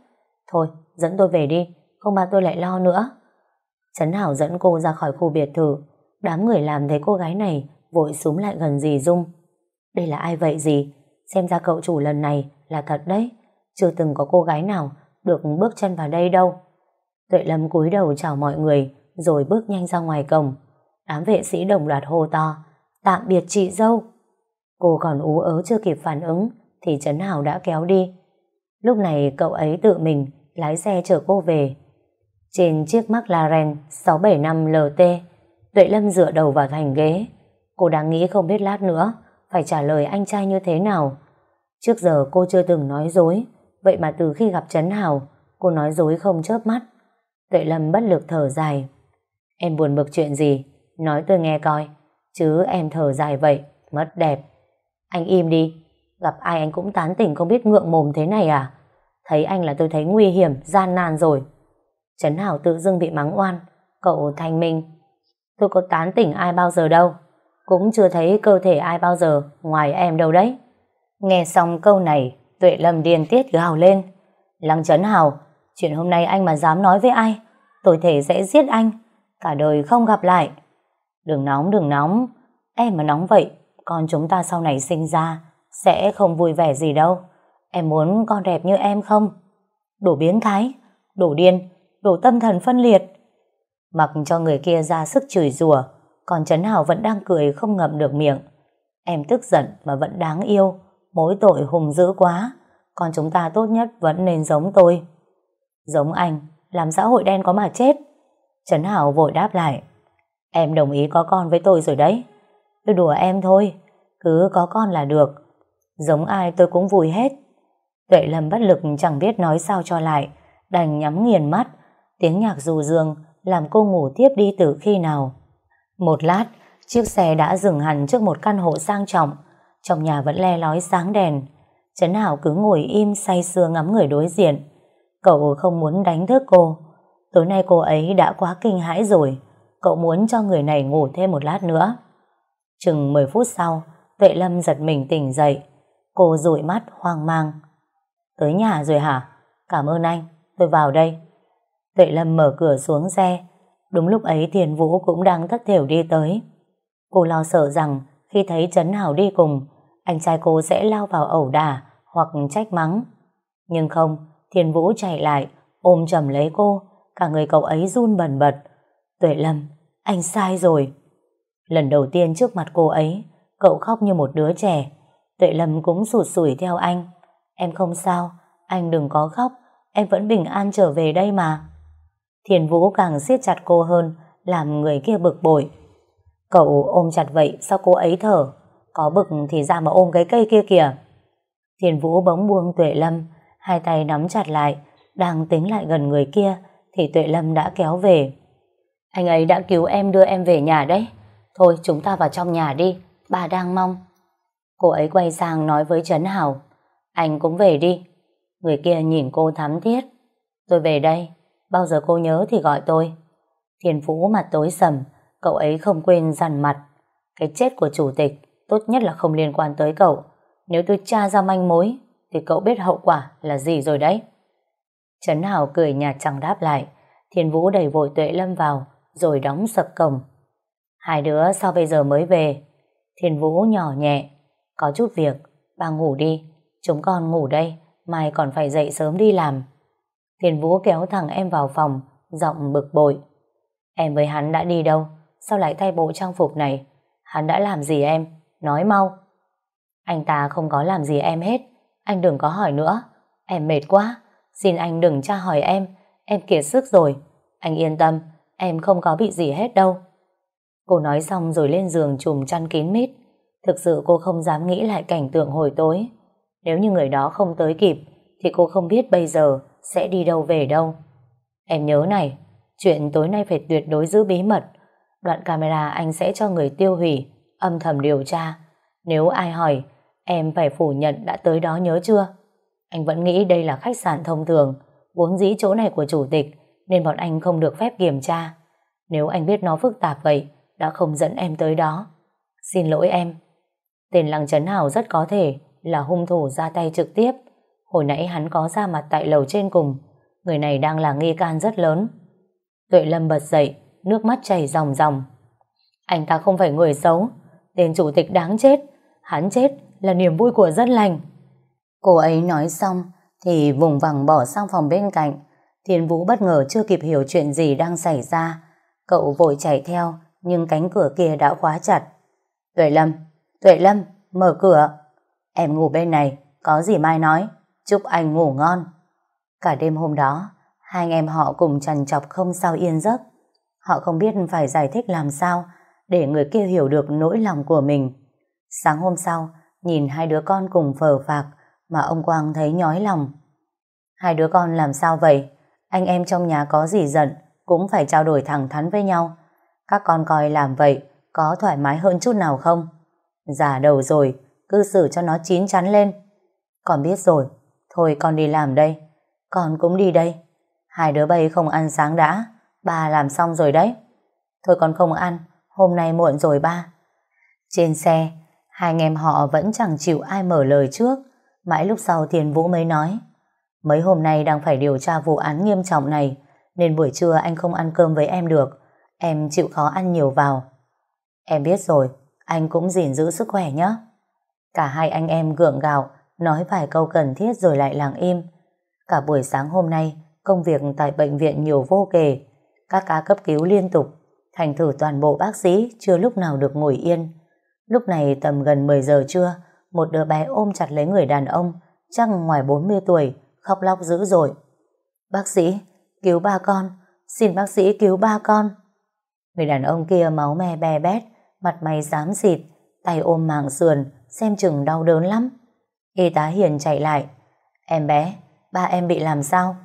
Thôi, dẫn tôi về đi, không mà tôi lại lo nữa. Trấn Hảo dẫn cô ra khỏi khu biệt thự. Đám người làm thấy cô gái này vội súng lại gần dì Dung. Đây là ai vậy gì? Xem ra cậu chủ lần này là thật đấy. Chưa từng có cô gái nào được bước chân vào đây đâu. Tuệ Lâm cúi đầu chào mọi người rồi bước nhanh ra ngoài cổng. Đám vệ sĩ đồng loạt hô to Tạm biệt chị dâu. Cô còn ú ớ chưa kịp phản ứng thì Trấn Hào đã kéo đi. Lúc này cậu ấy tự mình lái xe chở cô về. Trên chiếc McLaren 675 LT, Tuệ Lâm dựa đầu vào thành ghế. Cô đang nghĩ không biết lát nữa phải trả lời anh trai như thế nào. Trước giờ cô chưa từng nói dối, vậy mà từ khi gặp Trấn Hào, cô nói dối không chớp mắt. Tuệ Lâm bất lực thở dài. Em buồn bực chuyện gì? Nói tôi nghe coi. Chứ em thở dài vậy, mất đẹp. Anh im đi. Gặp ai anh cũng tán tỉnh không biết ngượng mồm thế này à? Thấy anh là tôi thấy nguy hiểm, gian nan rồi. Trấn Hảo tự dưng bị mắng oan. Cậu thanh minh. Tôi có tán tỉnh ai bao giờ đâu. Cũng chưa thấy cơ thể ai bao giờ ngoài em đâu đấy. Nghe xong câu này, Tuệ Lâm điên tiết gào lên. Lăng Trấn Hảo, chuyện hôm nay anh mà dám nói với ai? tôi thể sẽ giết anh, cả đời không gặp lại. Đừng nóng, đừng nóng, em mà nóng vậy, con chúng ta sau này sinh ra sẽ không vui vẻ gì đâu. Em muốn con đẹp như em không? đổ biến thái, đổ điên, đổ tâm thần phân liệt. Mặc cho người kia ra sức chửi rủa, còn Trấn Hảo vẫn đang cười không ngậm được miệng. Em tức giận mà vẫn đáng yêu, mối tội hùng dữ quá, còn chúng ta tốt nhất vẫn nên giống tôi. Giống anh, làm xã hội đen có mà chết. Trấn Hảo vội đáp lại. Em đồng ý có con với tôi rồi đấy. Tôi đùa em thôi, cứ có con là được. Giống ai tôi cũng vui hết. Tuệ Lâm bất lực chẳng biết nói sao cho lại, đành nhắm nghiền mắt. Tiếng nhạc dù dương làm cô ngủ tiếp đi từ khi nào. Một lát, chiếc xe đã dừng hẳn trước một căn hộ sang trọng. Trong nhà vẫn le lói sáng đèn. Trấn Hảo cứ ngồi im say sưa ngắm người đối diện. Cậu không muốn đánh thức cô. Tối nay cô ấy đã quá kinh hãi rồi. Cậu muốn cho người này ngủ thêm một lát nữa. Chừng 10 phút sau, Tuệ Lâm giật mình tỉnh dậy. Cô rủi mắt hoang mang. Tới nhà rồi hả? Cảm ơn anh, tôi vào đây. Tuệ Lâm mở cửa xuống xe. Đúng lúc ấy Thiền Vũ cũng đang thất thểu đi tới. Cô lo sợ rằng khi thấy Trấn Hảo đi cùng, anh trai cô sẽ lao vào ẩu đả hoặc trách mắng. Nhưng không, Thiền Vũ chạy lại, ôm chầm lấy cô, cả người cậu ấy run bần bật. Tuệ Lâm, anh sai rồi. Lần đầu tiên trước mặt cô ấy, cậu khóc như một đứa trẻ. Tuệ Lâm cũng sụt sủi theo anh. Em không sao, anh đừng có khóc, em vẫn bình an trở về đây mà. Thiền Vũ càng siết chặt cô hơn, làm người kia bực bội. Cậu ôm chặt vậy sao cô ấy thở? Có bực thì ra mà ôm cái cây kia kìa. Thiền Vũ bỗng buông Tuệ Lâm, hai tay nắm chặt lại, đang tính lại gần người kia, thì Tuệ Lâm đã kéo về. Anh ấy đã cứu em đưa em về nhà đấy. Thôi chúng ta vào trong nhà đi, bà đang mong. Cô ấy quay sang nói với Trấn Hảo. Anh cũng về đi. Người kia nhìn cô thắm thiết. Tôi về đây, bao giờ cô nhớ thì gọi tôi. Thiền Phú mặt tối sầm, cậu ấy không quên dằn mặt. Cái chết của chủ tịch tốt nhất là không liên quan tới cậu. Nếu tôi tra ra manh mối, thì cậu biết hậu quả là gì rồi đấy. Trấn Hảo cười nhạt chẳng đáp lại. Thiên Vũ đẩy vội Tuệ Lâm vào, rồi đóng sập cổng. Hai đứa sao bây giờ mới về? Thiên Vũ nhỏ nhẹ. Có chút việc, bà ngủ đi. Chúng con ngủ đây, mai còn phải dậy sớm đi làm. Thiên Vũ kéo thằng em vào phòng, giọng bực bội. Em với hắn đã đi đâu? Sao lại thay bộ trang phục này? Hắn đã làm gì em? Nói mau. Anh ta không có làm gì em hết. Anh đừng có hỏi nữa. Em mệt quá. Xin anh đừng tra hỏi em. Em kiệt sức rồi. Anh yên tâm, em không có bị gì hết đâu. Cô nói xong rồi lên giường chùm chăn kín mít. Thực sự cô không dám nghĩ lại cảnh tượng hồi tối. Nếu như người đó không tới kịp, thì cô không biết bây giờ sẽ đi đâu về đâu. Em nhớ này, chuyện tối nay phải tuyệt đối giữ bí mật. Đoạn camera anh sẽ cho người tiêu hủy, âm thầm điều tra. Nếu ai hỏi, em phải phủ nhận đã tới đó nhớ chưa? Anh vẫn nghĩ đây là khách sạn thông thường, vốn dĩ chỗ này của chủ tịch, nên bọn anh không được phép kiểm tra. Nếu anh biết nó phức tạp vậy, đã không dẫn em tới đó. Xin lỗi em. Tên Lăng Trấn Hảo rất có thể là hung thủ ra tay trực tiếp. Hồi nãy hắn có ra mặt tại lầu trên cùng. Người này đang là nghi can rất lớn. Tuệ Lâm bật dậy, nước mắt chảy ròng ròng. Anh ta không phải người xấu. Tên chủ tịch đáng chết. Hắn chết là niềm vui của dân lành. Cô ấy nói xong thì vùng vằng bỏ sang phòng bên cạnh. Thiên Vũ bất ngờ chưa kịp hiểu chuyện gì đang xảy ra. Cậu vội chạy theo nhưng cánh cửa kia đã khóa chặt. Tuệ Lâm, Tuệ Lâm, mở cửa. Em ngủ bên này, có gì mai nói, chúc anh ngủ ngon. Cả đêm hôm đó, hai anh em họ cùng trằn trọc không sao yên giấc. Họ không biết phải giải thích làm sao để người kia hiểu được nỗi lòng của mình. Sáng hôm sau, nhìn hai đứa con cùng phờ phạc mà ông Quang thấy nhói lòng. Hai đứa con làm sao vậy? Anh em trong nhà có gì giận cũng phải trao đổi thẳng thắn với nhau. Các con coi làm vậy có thoải mái hơn chút nào không? Già đầu rồi, cư xử cho nó chín chắn lên. Con biết rồi, thôi con đi làm đây. Con cũng đi đây. Hai đứa bay không ăn sáng đã, ba làm xong rồi đấy. Thôi con không ăn, hôm nay muộn rồi ba. Trên xe, hai anh em họ vẫn chẳng chịu ai mở lời trước. Mãi lúc sau Thiền Vũ mới nói, mấy hôm nay đang phải điều tra vụ án nghiêm trọng này, nên buổi trưa anh không ăn cơm với em được. Em chịu khó ăn nhiều vào. Em biết rồi, anh cũng gìn giữ sức khỏe nhé. Cả hai anh em gượng gạo, nói vài câu cần thiết rồi lại lặng im. Cả buổi sáng hôm nay, công việc tại bệnh viện nhiều vô kể. Các ca cấp cứu liên tục, thành thử toàn bộ bác sĩ chưa lúc nào được ngồi yên. Lúc này tầm gần 10 giờ trưa, một đứa bé ôm chặt lấy người đàn ông, chắc ngoài 40 tuổi, khóc lóc dữ dội. Bác sĩ, cứu ba con, xin bác sĩ cứu ba con. Người đàn ông kia máu me bè bét, mặt mày dám dịt, tay ôm màng sườn, xem chừng đau đớn lắm. Y tá Hiền chạy lại. Em bé, ba em bị làm sao?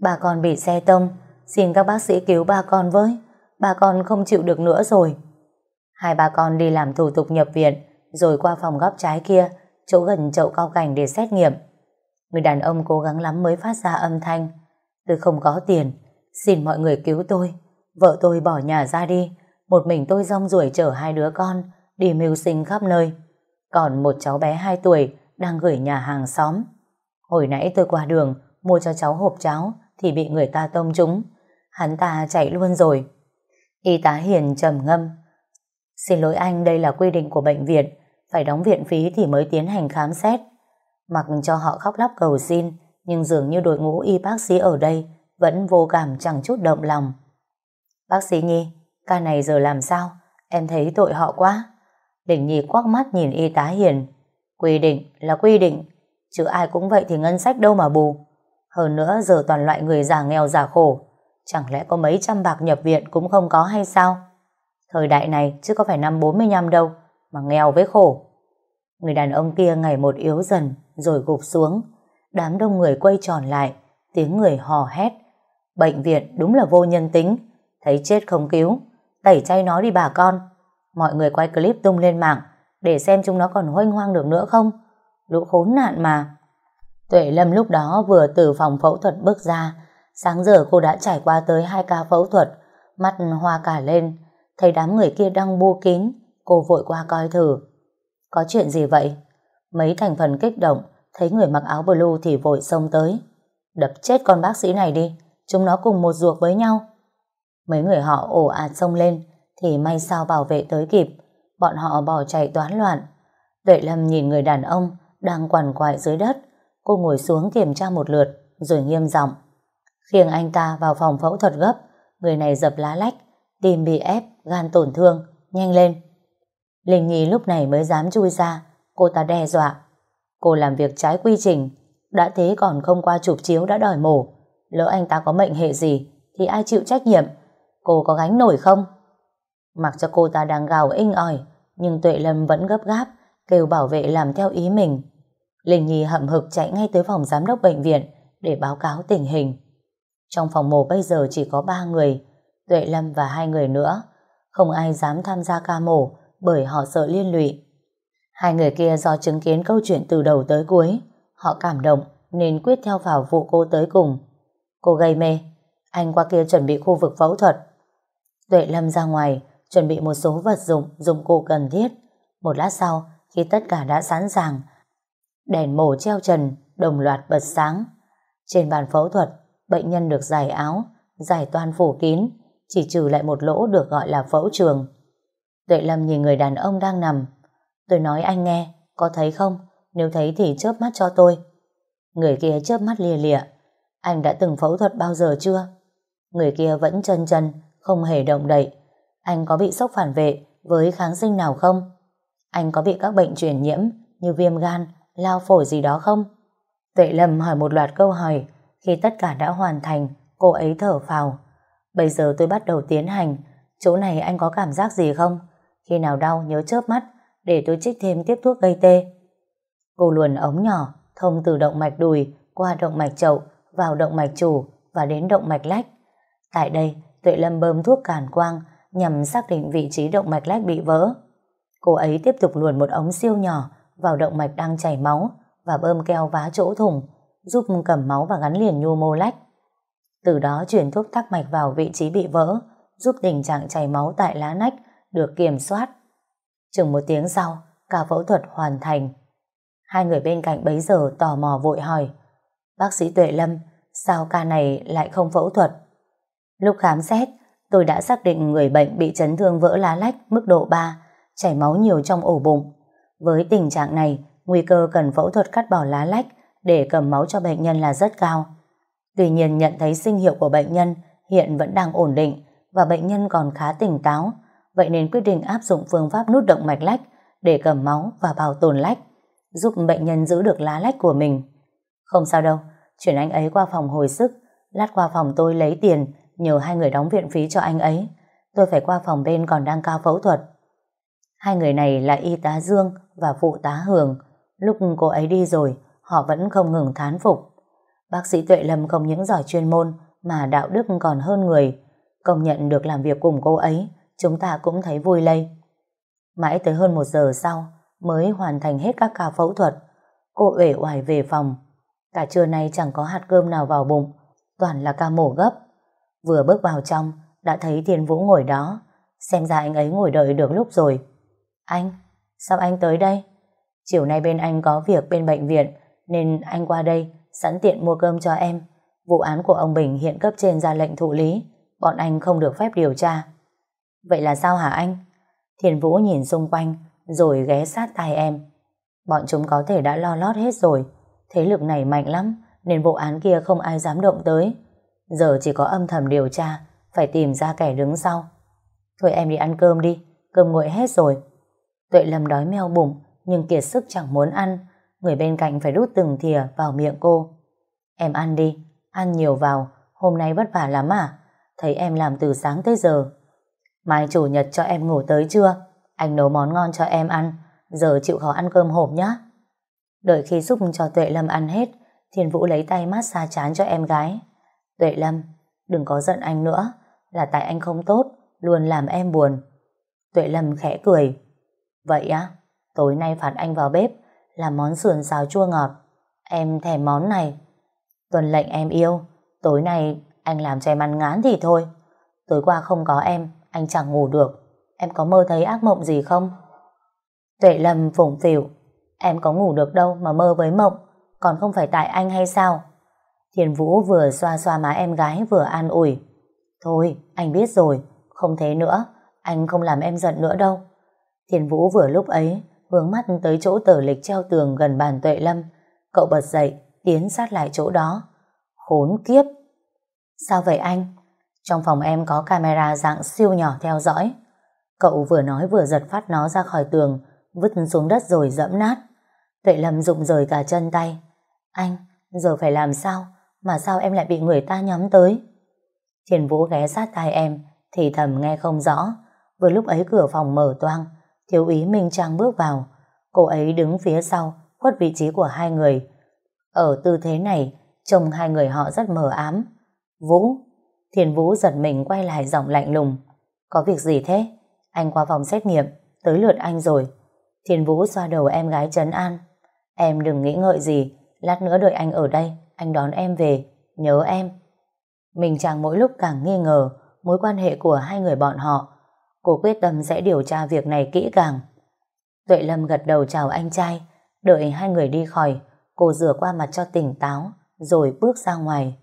Ba con bị xe tông, xin các bác sĩ cứu ba con với. Ba con không chịu được nữa rồi. Hai ba con đi làm thủ tục nhập viện, rồi qua phòng góc trái kia, chỗ gần chậu cao cảnh để xét nghiệm. Người đàn ông cố gắng lắm mới phát ra âm thanh. Tôi không có tiền, xin mọi người cứu tôi. Vợ tôi bỏ nhà ra đi, một mình tôi rong ruổi chở hai đứa con, đi mưu sinh khắp nơi. Còn một cháu bé 2 tuổi đang gửi nhà hàng xóm. Hồi nãy tôi qua đường, mua cho cháu hộp cháo, thì bị người ta tông trúng. Hắn ta chạy luôn rồi. Y tá Hiền trầm ngâm. Xin lỗi anh, đây là quy định của bệnh viện, phải đóng viện phí thì mới tiến hành khám xét. Mặc cho họ khóc lóc cầu xin, nhưng dường như đội ngũ y bác sĩ ở đây vẫn vô cảm chẳng chút động lòng. Bác sĩ Nhi, ca này giờ làm sao? Em thấy tội họ quá. Đỉnh Nhi quắc mắt nhìn y tá Hiền. Quy định là quy định, chứ ai cũng vậy thì ngân sách đâu mà bù. Hơn nữa giờ toàn loại người già nghèo già khổ, chẳng lẽ có mấy trăm bạc nhập viện cũng không có hay sao? Thời đại này chứ có phải năm 45 đâu, mà nghèo với khổ. Người đàn ông kia ngày một yếu dần, rồi gục xuống. Đám đông người quay tròn lại, tiếng người hò hét. Bệnh viện đúng là vô nhân tính, thấy chết không cứu, tẩy chay nó đi bà con. Mọi người quay clip tung lên mạng, để xem chúng nó còn hoanh hoang được nữa không. Lũ khốn nạn mà. Tuệ Lâm lúc đó vừa từ phòng phẫu thuật bước ra, sáng giờ cô đã trải qua tới hai ca phẫu thuật, mắt hoa cả lên, thấy đám người kia đang bu kín, cô vội qua coi thử. Có chuyện gì vậy? Mấy thành phần kích động, thấy người mặc áo blue thì vội xông tới. Đập chết con bác sĩ này đi, chúng nó cùng một ruột với nhau. Mấy người họ ồ ạt xông lên, thì may sao bảo vệ tới kịp, bọn họ bỏ chạy toán loạn. Tuệ Lâm nhìn người đàn ông đang quằn quại dưới đất, cô ngồi xuống kiểm tra một lượt, rồi nghiêm giọng khiêng anh ta vào phòng phẫu thuật gấp, người này dập lá lách, tim bị ép, gan tổn thương, nhanh lên. Linh Nhi lúc này mới dám chui ra, cô ta đe dọa. Cô làm việc trái quy trình, đã thế còn không qua chụp chiếu đã đòi mổ. Lỡ anh ta có mệnh hệ gì, thì ai chịu trách nhiệm? Cô có gánh nổi không? Mặc cho cô ta đang gào inh ỏi, nhưng Tuệ Lâm vẫn gấp gáp, kêu bảo vệ làm theo ý mình. Linh Nhi hậm hực chạy ngay tới phòng giám đốc bệnh viện để báo cáo tình hình. Trong phòng mổ bây giờ chỉ có ba người, Tuệ Lâm và hai người nữa. Không ai dám tham gia ca mổ bởi họ sợ liên lụy. Hai người kia do chứng kiến câu chuyện từ đầu tới cuối, họ cảm động nên quyết theo vào vụ cô tới cùng. Cô gây mê, anh qua kia chuẩn bị khu vực phẫu thuật. Tuệ Lâm ra ngoài, chuẩn bị một số vật dụng, dụng cụ cần thiết. Một lát sau, khi tất cả đã sẵn sàng, đèn mổ treo trần, đồng loạt bật sáng. Trên bàn phẫu thuật, bệnh nhân được giải áo, giải toàn phủ kín, chỉ trừ lại một lỗ được gọi là phẫu trường. Tuệ Lâm nhìn người đàn ông đang nằm. Tôi nói anh nghe, có thấy không? Nếu thấy thì chớp mắt cho tôi. Người kia chớp mắt lìa lịa. Anh đã từng phẫu thuật bao giờ chưa? Người kia vẫn chân chân, không hề động đậy. Anh có bị sốc phản vệ với kháng sinh nào không? Anh có bị các bệnh truyền nhiễm như viêm gan, lao phổi gì đó không? Tuệ Lâm hỏi một loạt câu hỏi. Khi tất cả đã hoàn thành, cô ấy thở phào. Bây giờ tôi bắt đầu tiến hành. Chỗ này anh có cảm giác gì không? Khi nào đau nhớ chớp mắt để tôi trích thêm tiếp thuốc gây tê. Cô luồn ống nhỏ thông từ động mạch đùi qua động mạch chậu vào động mạch chủ và đến động mạch lách. Tại đây, Tuệ Lâm bơm thuốc cản quang nhằm xác định vị trí động mạch lách bị vỡ. Cô ấy tiếp tục luồn một ống siêu nhỏ vào động mạch đang chảy máu và bơm keo vá chỗ thủng giúp cầm máu và gắn liền nhu mô lách. Từ đó chuyển thuốc tắc mạch vào vị trí bị vỡ giúp tình trạng chảy máu tại lá nách được kiểm soát. Chừng một tiếng sau, cả phẫu thuật hoàn thành. Hai người bên cạnh bấy giờ tò mò vội hỏi Bác sĩ Tuệ Lâm, sao ca này lại không phẫu thuật? Lúc khám xét, tôi đã xác định người bệnh bị chấn thương vỡ lá lách mức độ 3, chảy máu nhiều trong ổ bụng. Với tình trạng này, nguy cơ cần phẫu thuật cắt bỏ lá lách để cầm máu cho bệnh nhân là rất cao. Tuy nhiên nhận thấy sinh hiệu của bệnh nhân hiện vẫn đang ổn định và bệnh nhân còn khá tỉnh táo, vậy nên quyết định áp dụng phương pháp nút động mạch lách để cầm máu và bảo tồn lách, giúp bệnh nhân giữ được lá lách của mình. Không sao đâu, chuyển anh ấy qua phòng hồi sức, lát qua phòng tôi lấy tiền, nhờ hai người đóng viện phí cho anh ấy. Tôi phải qua phòng bên còn đang cao phẫu thuật. Hai người này là y tá Dương và phụ tá Hường. Lúc cô ấy đi rồi, họ vẫn không ngừng thán phục. Bác sĩ Tuệ Lâm không những giỏi chuyên môn mà đạo đức còn hơn người. Công nhận được làm việc cùng cô ấy, chúng ta cũng thấy vui lây. Mãi tới hơn một giờ sau mới hoàn thành hết các ca phẫu thuật. Cô uể oải về phòng. Cả trưa nay chẳng có hạt cơm nào vào bụng, toàn là ca mổ gấp. Vừa bước vào trong, đã thấy Thiên Vũ ngồi đó. Xem ra anh ấy ngồi đợi được lúc rồi. Anh, sao anh tới đây? Chiều nay bên anh có việc bên bệnh viện, nên anh qua đây sẵn tiện mua cơm cho em. Vụ án của ông Bình hiện cấp trên ra lệnh thụ lý, bọn anh không được phép điều tra. Vậy là sao hả anh? Thiên Vũ nhìn xung quanh, rồi ghé sát tai em. Bọn chúng có thể đã lo lót hết rồi. Thế lực này mạnh lắm, nên vụ án kia không ai dám động tới. Giờ chỉ có âm thầm điều tra, phải tìm ra kẻ đứng sau. Thôi em đi ăn cơm đi, cơm nguội hết rồi. Tuệ Lâm đói meo bụng, nhưng kiệt sức chẳng muốn ăn. Người bên cạnh phải đút từng thìa vào miệng cô. Em ăn đi, ăn nhiều vào, hôm nay vất vả lắm à? Thấy em làm từ sáng tới giờ. Mai chủ nhật cho em ngủ tới chưa? Anh nấu món ngon cho em ăn, giờ chịu khó ăn cơm hộp nhá. Đợi khi giúp cho Tuệ Lâm ăn hết, Thiên Vũ lấy tay mát xa chán cho em gái. Tuệ Lâm, đừng có giận anh nữa, là tại anh không tốt, luôn làm em buồn. Tuệ Lâm khẽ cười. Vậy á, tối nay phạt anh vào bếp, làm món sườn xào chua ngọt. Em thèm món này. Tuần lệnh em yêu, tối nay anh làm cho em ăn ngán thì thôi. Tối qua không có em, anh chẳng ngủ được. Em có mơ thấy ác mộng gì không? Tuệ Lâm phủng phỉu. Em có ngủ được đâu mà mơ với mộng, còn không phải tại anh hay sao? Thiền Vũ vừa xoa xoa má em gái vừa an ủi. Thôi, anh biết rồi, không thế nữa, anh không làm em giận nữa đâu. Thiền Vũ vừa lúc ấy hướng mắt tới chỗ tờ lịch treo tường gần bàn Tuệ Lâm. Cậu bật dậy, tiến sát lại chỗ đó. Khốn kiếp! Sao vậy anh? Trong phòng em có camera dạng siêu nhỏ theo dõi. Cậu vừa nói vừa giật phát nó ra khỏi tường, vứt xuống đất rồi dẫm nát. Tuệ Lâm rụng rời cả chân tay. Anh, giờ phải làm sao? Mà sao em lại bị người ta nhắm tới? Thiền Vũ ghé sát tai em, thì thầm nghe không rõ. Vừa lúc ấy cửa phòng mở toang, thiếu úy Minh Trang bước vào. Cô ấy đứng phía sau, khuất vị trí của hai người. Ở tư thế này, trông hai người họ rất mờ ám. Vũ, Thiền Vũ giật mình quay lại giọng lạnh lùng. Có việc gì thế? Anh qua phòng xét nghiệm, tới lượt anh rồi. Thiền Vũ xoa đầu em gái trấn an. Em đừng nghĩ ngợi gì, lát nữa đợi anh ở đây, anh đón em về, nhớ em. Mình chàng mỗi lúc càng nghi ngờ mối quan hệ của hai người bọn họ. Cô quyết tâm sẽ điều tra việc này kỹ càng. Tuệ Lâm gật đầu chào anh trai, đợi hai người đi khỏi, cô rửa qua mặt cho tỉnh táo, rồi bước ra ngoài.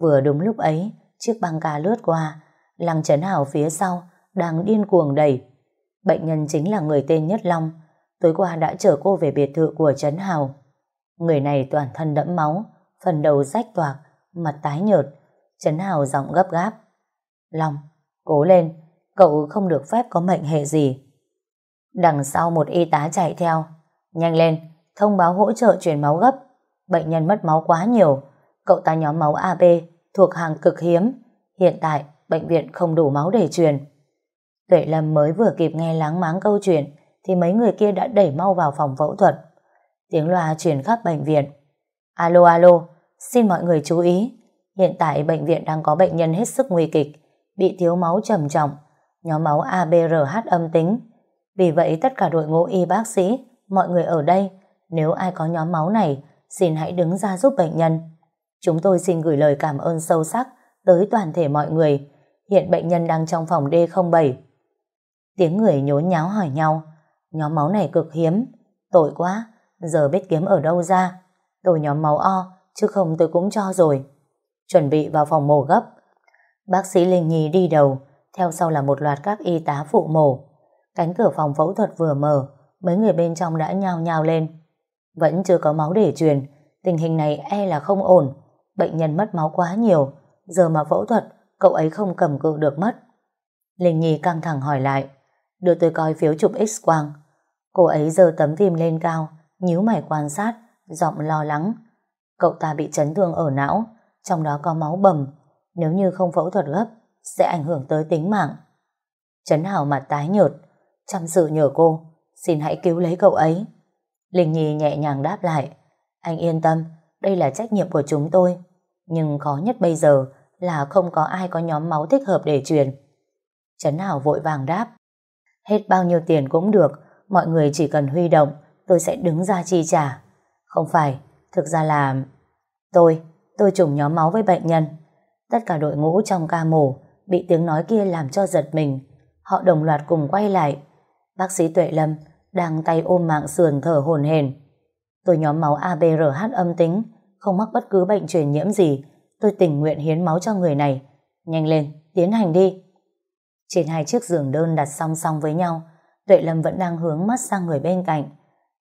Vừa đúng lúc ấy, chiếc băng ca lướt qua, Lăng Trấn Hảo phía sau, đang điên cuồng đẩy. Bệnh nhân chính là người tên Nhất Long, tối qua đã chở cô về biệt thự của Trấn Hào. Người này toàn thân đẫm máu, phần đầu rách toạc, mặt tái nhợt. Trấn Hào giọng gấp gáp. Long, cố lên, cậu không được phép có mệnh hệ gì. Đằng sau một y tá chạy theo. Nhanh lên, thông báo hỗ trợ truyền máu gấp. Bệnh nhân mất máu quá nhiều. Cậu ta nhóm máu AB thuộc hàng cực hiếm. Hiện tại, bệnh viện không đủ máu để truyền. Tuệ Lâm mới vừa kịp nghe láng máng câu chuyện thì mấy người kia đã đẩy mau vào phòng phẫu thuật. Tiếng loa truyền khắp bệnh viện. Alo alo, xin mọi người chú ý. Hiện tại bệnh viện đang có bệnh nhân hết sức nguy kịch, bị thiếu máu trầm trọng, nhóm máu ABRH âm tính. Vì vậy tất cả đội ngũ y bác sĩ, mọi người ở đây, nếu ai có nhóm máu này, xin hãy đứng ra giúp bệnh nhân. Chúng tôi xin gửi lời cảm ơn sâu sắc tới toàn thể mọi người. Hiện bệnh nhân đang trong phòng D07. Tiếng người nhốn nháo hỏi nhau, nhóm máu này cực hiếm, tội quá, giờ biết kiếm ở đâu ra. Tôi nhóm máu O, chứ không tôi cũng cho rồi. Chuẩn bị vào phòng mổ gấp. Bác sĩ Linh Nhi đi đầu, theo sau là một loạt các y tá phụ mổ. Cánh cửa phòng phẫu thuật vừa mở, mấy người bên trong đã nhao nhao lên. Vẫn chưa có máu để truyền, tình hình này e là không ổn. Bệnh nhân mất máu quá nhiều, giờ mà phẫu thuật, cậu ấy không cầm cự được mất. Linh Nhi căng thẳng hỏi lại, đưa tôi coi phiếu chụp x-quang. Cô ấy giơ tấm phim lên cao, nhíu mày quan sát, giọng lo lắng. Cậu ta bị chấn thương ở não, trong đó có máu bầm. Nếu như không phẫu thuật gấp, sẽ ảnh hưởng tới tính mạng. Trấn Hào mặt tái nhợt, chăm sự nhờ cô, xin hãy cứu lấy cậu ấy. Linh Nhi nhẹ nhàng đáp lại, anh yên tâm, đây là trách nhiệm của chúng tôi. Nhưng khó nhất bây giờ là không có ai có nhóm máu thích hợp để truyền. Trấn Hảo vội vàng đáp, hết bao nhiêu tiền cũng được, mọi người chỉ cần huy động, tôi sẽ đứng ra chi trả. Không phải, thực ra là... Tôi, tôi trùng nhóm máu với bệnh nhân. Tất cả đội ngũ trong ca mổ bị tiếng nói kia làm cho giật mình. Họ đồng loạt cùng quay lại. Bác sĩ Tuệ Lâm đang tay ôm mạng sườn thở hổn hển. Tôi nhóm máu ABRH âm tính, không mắc bất cứ bệnh truyền nhiễm gì. Tôi tình nguyện hiến máu cho người này. Nhanh lên, tiến hành đi. Trên hai chiếc giường đơn đặt song song với nhau, Tuệ Lâm vẫn đang hướng mắt sang người bên cạnh.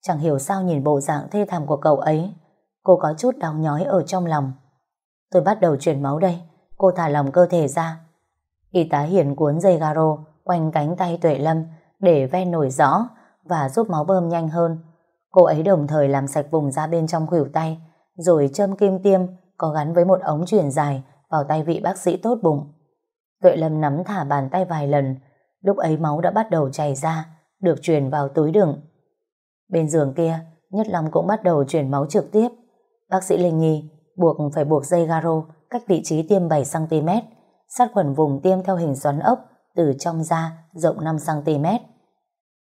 Chẳng hiểu sao nhìn bộ dạng thê thảm của cậu ấy. Cô có chút đau nhói ở trong lòng. Tôi bắt đầu chuyển máu đây. Cô thả lòng cơ thể ra. Y tá Hiền cuốn dây garo quanh cánh tay Tuệ Lâm để ven nổi rõ và giúp máu bơm nhanh hơn. Cô ấy đồng thời làm sạch vùng da bên trong khuỷu tay, rồi châm kim tiêm có gắn với một ống truyền dài vào tay vị bác sĩ tốt bụng. Tuệ Lâm nắm thả bàn tay vài lần lúc ấy máu đã bắt đầu chảy ra, được truyền vào túi đựng. Bên giường kia Nhất Long cũng bắt đầu chuyển máu trực tiếp. Bác sĩ Linh Nhi buộc phải buộc dây garo cách vị trí tiêm 7cm, sát khuẩn vùng tiêm theo hình xoắn ốc từ trong da rộng 5cm.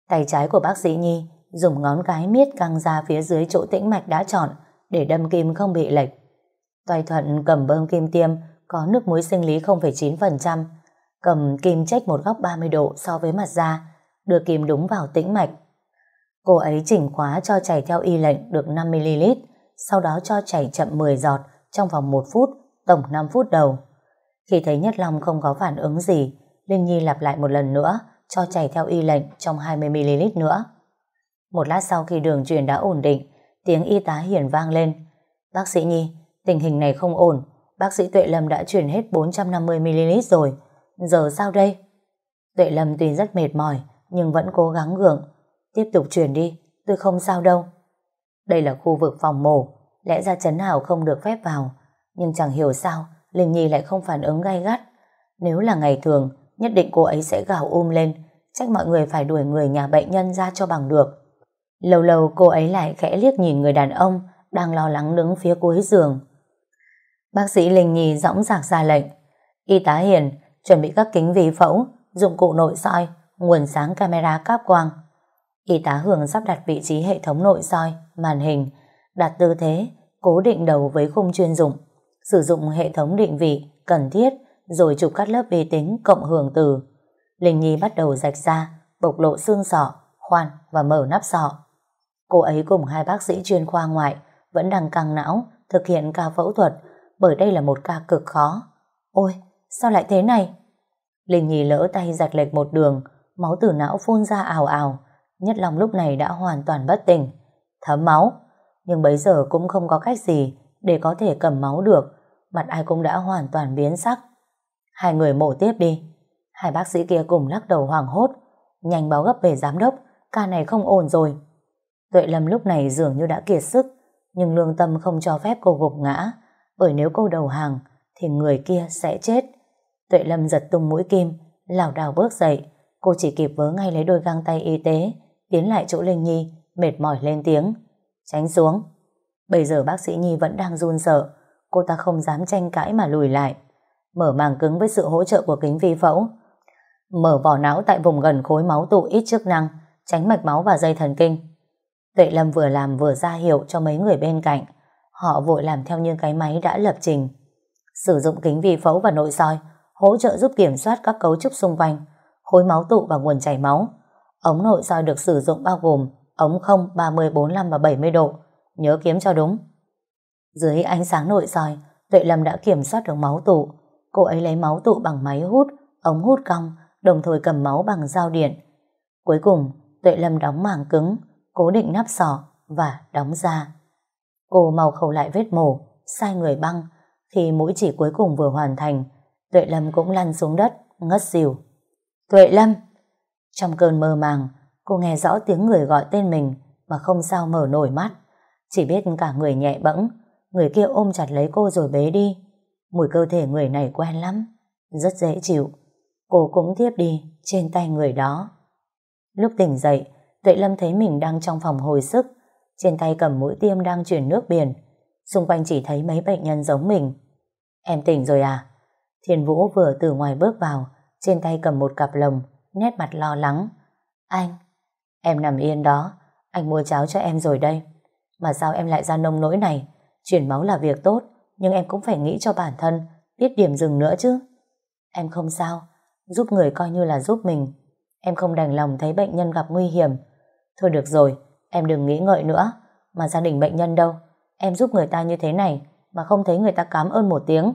Tay trái của bác sĩ Nhi dùng ngón cái miết căng ra phía dưới chỗ tĩnh mạch đã chọn để đâm kim không bị lệch. Toài thuận cầm bơm kim tiêm có nước muối sinh lý 0,9%, cầm kim chách một góc 30 độ so với mặt da, đưa kim đúng vào tĩnh mạch. Cô ấy chỉnh khóa cho chảy theo y lệnh được 5ml, sau đó cho chảy chậm 10 giọt trong vòng 1 phút, tổng 5 phút đầu. Khi thấy Nhất Long không có phản ứng gì, Linh Nhi lặp lại một lần nữa, cho chảy theo y lệnh trong 20ml nữa. Một lát sau khi đường truyền đã ổn định, tiếng y tá hiển vang lên. Bác sĩ Nhi, tình hình này không ổn, bác sĩ Tuệ Lâm đã truyền hết 450ml rồi, giờ sao đây? Tuệ Lâm tuy rất mệt mỏi, nhưng vẫn cố gắng gượng. Tiếp tục truyền đi, tôi không sao đâu. Đây là khu vực phòng mổ, lẽ ra Trấn Hảo không được phép vào, nhưng chẳng hiểu sao Linh Nhi lại không phản ứng gay gắt. Nếu là ngày thường, nhất định cô ấy sẽ gào um lên, trách mọi người phải đuổi người nhà bệnh nhân ra cho bằng được. Lâu lâu cô ấy lại khẽ liếc nhìn người đàn ông đang lo lắng đứng phía cuối giường. Bác sĩ Linh Nhi dõng dạc ra lệnh. Y tá Hiền chuẩn bị các kính vi phẫu, dụng cụ nội soi, nguồn sáng camera cáp quang. Y tá Hường sắp đặt vị trí hệ thống nội soi, màn hình, đặt tư thế, cố định đầu với khung chuyên dụng, sử dụng hệ thống định vị cần thiết rồi chụp cắt lớp vi tính cộng hưởng từ. Linh Nhi bắt đầu rạch ra, bộc lộ xương sọ, khoan và mở nắp sọ. Cô ấy cùng hai bác sĩ chuyên khoa ngoại vẫn đang căng não thực hiện ca phẫu thuật bởi đây là một ca cực khó. Ôi, sao lại thế này? Linh Nhi lỡ tay rạch lệch một đường, máu từ não phun ra ào ào. Nhất Long lúc này đã hoàn toàn bất tỉnh. Thấm máu, nhưng bấy giờ cũng không có cách gì để có thể cầm máu được. Mặt ai cũng đã hoàn toàn biến sắc. Hai người mổ tiếp đi. Hai bác sĩ kia cùng lắc đầu hoảng hốt. Nhanh báo gấp về giám đốc, ca này không ổn rồi. Tuệ Lâm lúc này dường như đã kiệt sức, nhưng lương tâm không cho phép cô gục ngã, bởi nếu cô đầu hàng, thì người kia sẽ chết. Tuệ Lâm giật tung mũi kim, lảo đảo bước dậy, cô chỉ kịp vớ ngay lấy đôi găng tay y tế, tiến lại chỗ Linh Nhi, mệt mỏi lên tiếng. Tránh xuống. Bây giờ bác sĩ Nhi vẫn đang run sợ, cô ta không dám tranh cãi mà lùi lại. Mở màng cứng với sự hỗ trợ của kính vi phẫu. Mở vỏ não tại vùng gần khối máu tụ ít chức năng, tránh mạch máu và dây thần kinh. Tuệ Lâm vừa làm vừa ra hiệu cho mấy người bên cạnh. Họ vội làm theo như cái máy đã lập trình. Sử dụng kính vi phẫu và nội soi, hỗ trợ giúp kiểm soát các cấu trúc xung quanh, khối máu tụ và nguồn chảy máu. Ống nội soi được sử dụng bao gồm ống 0, 30, 45 và 70 độ. Nhớ kiếm cho đúng. Dưới ánh sáng nội soi, Tuệ Lâm đã kiểm soát được máu tụ. cô ấy lấy máu tụ bằng máy hút, ống hút cong, đồng thời cầm máu bằng dao điện. Cuối cùng, Tuệ Lâm đóng màng cứng, cố định nắp sọ và đóng ra. Cô mau khâu lại vết mổ, sai người băng, khi mũi chỉ cuối cùng vừa hoàn thành, Tuệ Lâm cũng lăn xuống đất, ngất xỉu. Tuệ Lâm! Trong cơn mơ màng, cô nghe rõ tiếng người gọi tên mình mà không sao mở nổi mắt. Chỉ biết cả người nhẹ bẫng, người kia ôm chặt lấy cô rồi bế đi. Mùi cơ thể người này quen lắm, rất dễ chịu. Cô cũng tiếp đi trên tay người đó. Lúc tỉnh dậy, Tuệ Lâm thấy mình đang trong phòng hồi sức, trên tay cầm mũi tiêm đang chuyển nước biển. Xung quanh chỉ thấy mấy bệnh nhân giống mình. Em tỉnh rồi à? Thiên Vũ vừa từ ngoài bước vào, trên tay cầm một cặp lồng, nét mặt lo lắng. Anh, em nằm yên đó, anh mua cháo cho em rồi đây. Mà sao em lại ra nông nỗi này? Chuyển máu là việc tốt, nhưng em cũng phải nghĩ cho bản thân, biết điểm dừng nữa chứ. Em không sao, giúp người coi như là giúp mình. Em không đành lòng thấy bệnh nhân gặp nguy hiểm. Thôi được rồi, em đừng nghĩ ngợi nữa. Mà gia đình bệnh nhân đâu? Em giúp người ta như thế này mà không thấy người ta cảm ơn một tiếng.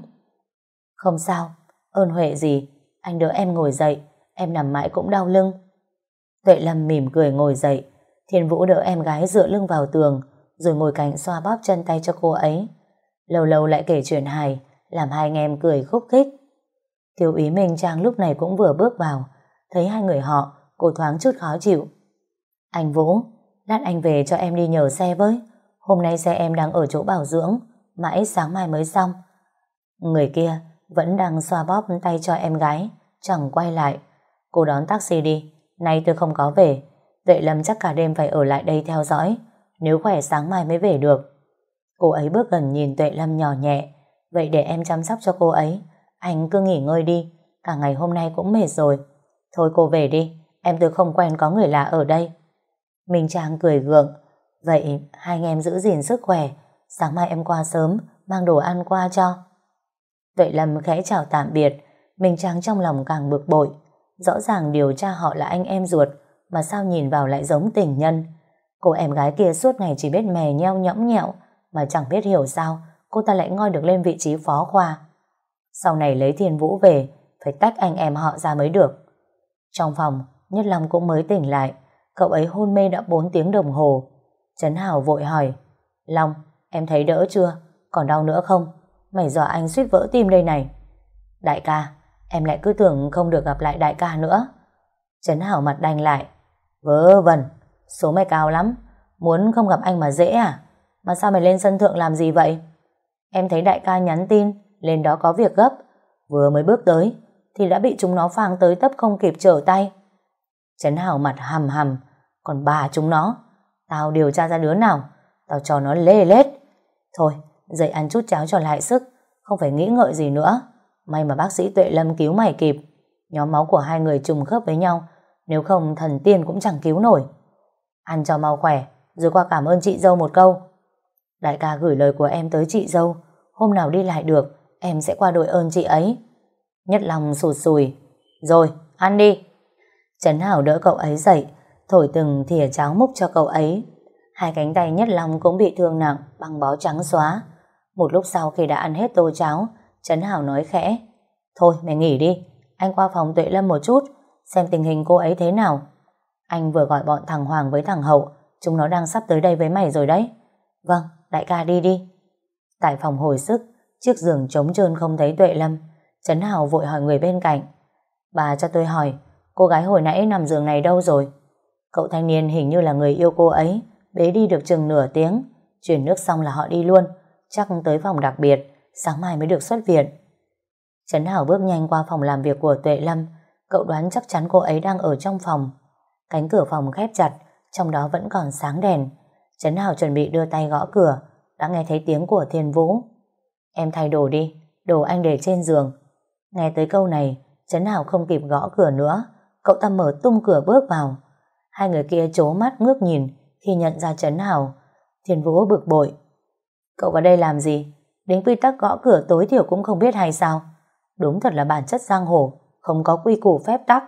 Không sao, ơn huệ gì, anh đỡ em ngồi dậy, em nằm mãi cũng đau lưng. Tuệ Lâm mỉm cười ngồi dậy, Thiên Vũ đỡ em gái dựa lưng vào tường, rồi ngồi cạnh xoa bóp chân tay cho cô ấy. Lâu lâu lại kể chuyện hài, làm hai anh em cười khúc khích. Thiếu úy Minh Trang lúc này cũng vừa bước vào, thấy hai người họ, cô thoáng chút khó chịu. Anh Vũ, lát anh về cho em đi nhờ xe với, hôm nay xe em đang ở chỗ bảo dưỡng, mãi sáng mai mới xong. Người kia vẫn đang xoa bóp tay cho em gái, chẳng quay lại. Cô đón taxi đi, nay tôi không có về, Tuệ Lâm chắc cả đêm phải ở lại đây theo dõi, nếu khỏe sáng mai mới về được. Cô ấy bước gần nhìn Tuệ Lâm nhỏ nhẹ, vậy để em chăm sóc cho cô ấy, anh cứ nghỉ ngơi đi, cả ngày hôm nay cũng mệt rồi. Thôi cô về đi, em tôi không quen có người lạ ở đây. Minh Trang cười gượng, vậy hai anh em giữ gìn sức khỏe, sáng mai em qua sớm, mang đồ ăn qua cho. Tuệ Lâm khẽ chào tạm biệt, Minh Trang trong lòng càng bực bội, rõ ràng điều tra họ là anh em ruột, mà sao nhìn vào lại giống tình nhân. Cô em gái kia suốt ngày chỉ biết mè nheo nhõng nhẹo, mà chẳng biết hiểu sao cô ta lại ngoi được lên vị trí phó khoa. Sau này lấy Thiên Vũ về, phải tách anh em họ ra mới được. Trong phòng, Nhất Long cũng mới tỉnh lại, cậu ấy hôn mê đã 4 tiếng đồng hồ. Trấn Hảo vội hỏi, Long, em thấy đỡ chưa? Còn đau nữa không? Mày dọa anh suýt vỡ tim đây này. Đại ca, em lại cứ tưởng không được gặp lại đại ca nữa. Trấn Hảo mặt đanh lại, Vớ vẩn, số mày cao lắm, muốn không gặp anh mà dễ à? Mà sao mày lên sân thượng làm gì vậy? Em thấy đại ca nhắn tin, lên đó có việc gấp, vừa mới bước tới, thì đã bị chúng nó phang tới tấp không kịp trở tay. Trấn Hảo mặt hầm hầm, còn bà chúng nó, tao điều tra ra đứa nào, tao cho nó lê lết. Thôi, dậy ăn chút cháo cho lại sức, không phải nghĩ ngợi gì nữa. May mà bác sĩ Tuệ Lâm cứu mày kịp, nhóm máu của hai người trùng khớp với nhau, nếu không thần tiên cũng chẳng cứu nổi. Ăn cho mau khỏe, rồi qua cảm ơn chị dâu một câu. Đại ca gửi lời của em tới chị dâu, hôm nào đi lại được, em sẽ qua đội ơn chị ấy. Nhất lòng sụt sùi. Rồi, ăn đi. Trấn Hảo đỡ cậu ấy dậy, thổi từng thìa cháo múc cho cậu ấy. Hai cánh tay Nhất Long cũng bị thương nặng, bằng bó trắng xóa. Một lúc sau khi đã ăn hết tô cháo, Trấn Hảo nói khẽ. Thôi, mày nghỉ đi, anh qua phòng Tuệ Lâm một chút, xem tình hình cô ấy thế nào. Anh vừa gọi bọn thằng Hoàng với thằng Hậu, chúng nó đang sắp tới đây với mày rồi đấy. Vâng, đại ca đi đi. Tại phòng hồi sức, chiếc giường trống trơn không thấy Tuệ Lâm, Trấn Hào vội hỏi người bên cạnh. Bà cho tôi hỏi, cô gái hồi nãy nằm giường này đâu rồi? Cậu thanh niên hình như là người yêu cô ấy, bế đi được chừng nửa tiếng, chuyển nước xong là họ đi luôn, chắc tới phòng đặc biệt, sáng mai mới được xuất viện. Trấn Hảo bước nhanh qua phòng làm việc của Tuệ Lâm, Cậu đoán chắc chắn cô ấy đang ở trong phòng. Cánh cửa phòng khép chặt, trong đó vẫn còn sáng đèn. Trấn Hào chuẩn bị đưa tay gõ cửa, đã nghe thấy tiếng của Thiên Vũ. Em thay đồ đi, đồ anh để trên giường. Nghe tới câu này, Trấn Hào không kịp gõ cửa nữa, cậu ta mở tung cửa bước vào. Hai người kia chố mắt ngước nhìn khi nhận ra Trấn Hào. Thiên Vũ bực bội. Cậu vào đây làm gì? Đến quy tắc gõ cửa tối thiểu cũng không biết hay sao? Đúng thật là bản chất giang hồ, không có quy củ phép tắc.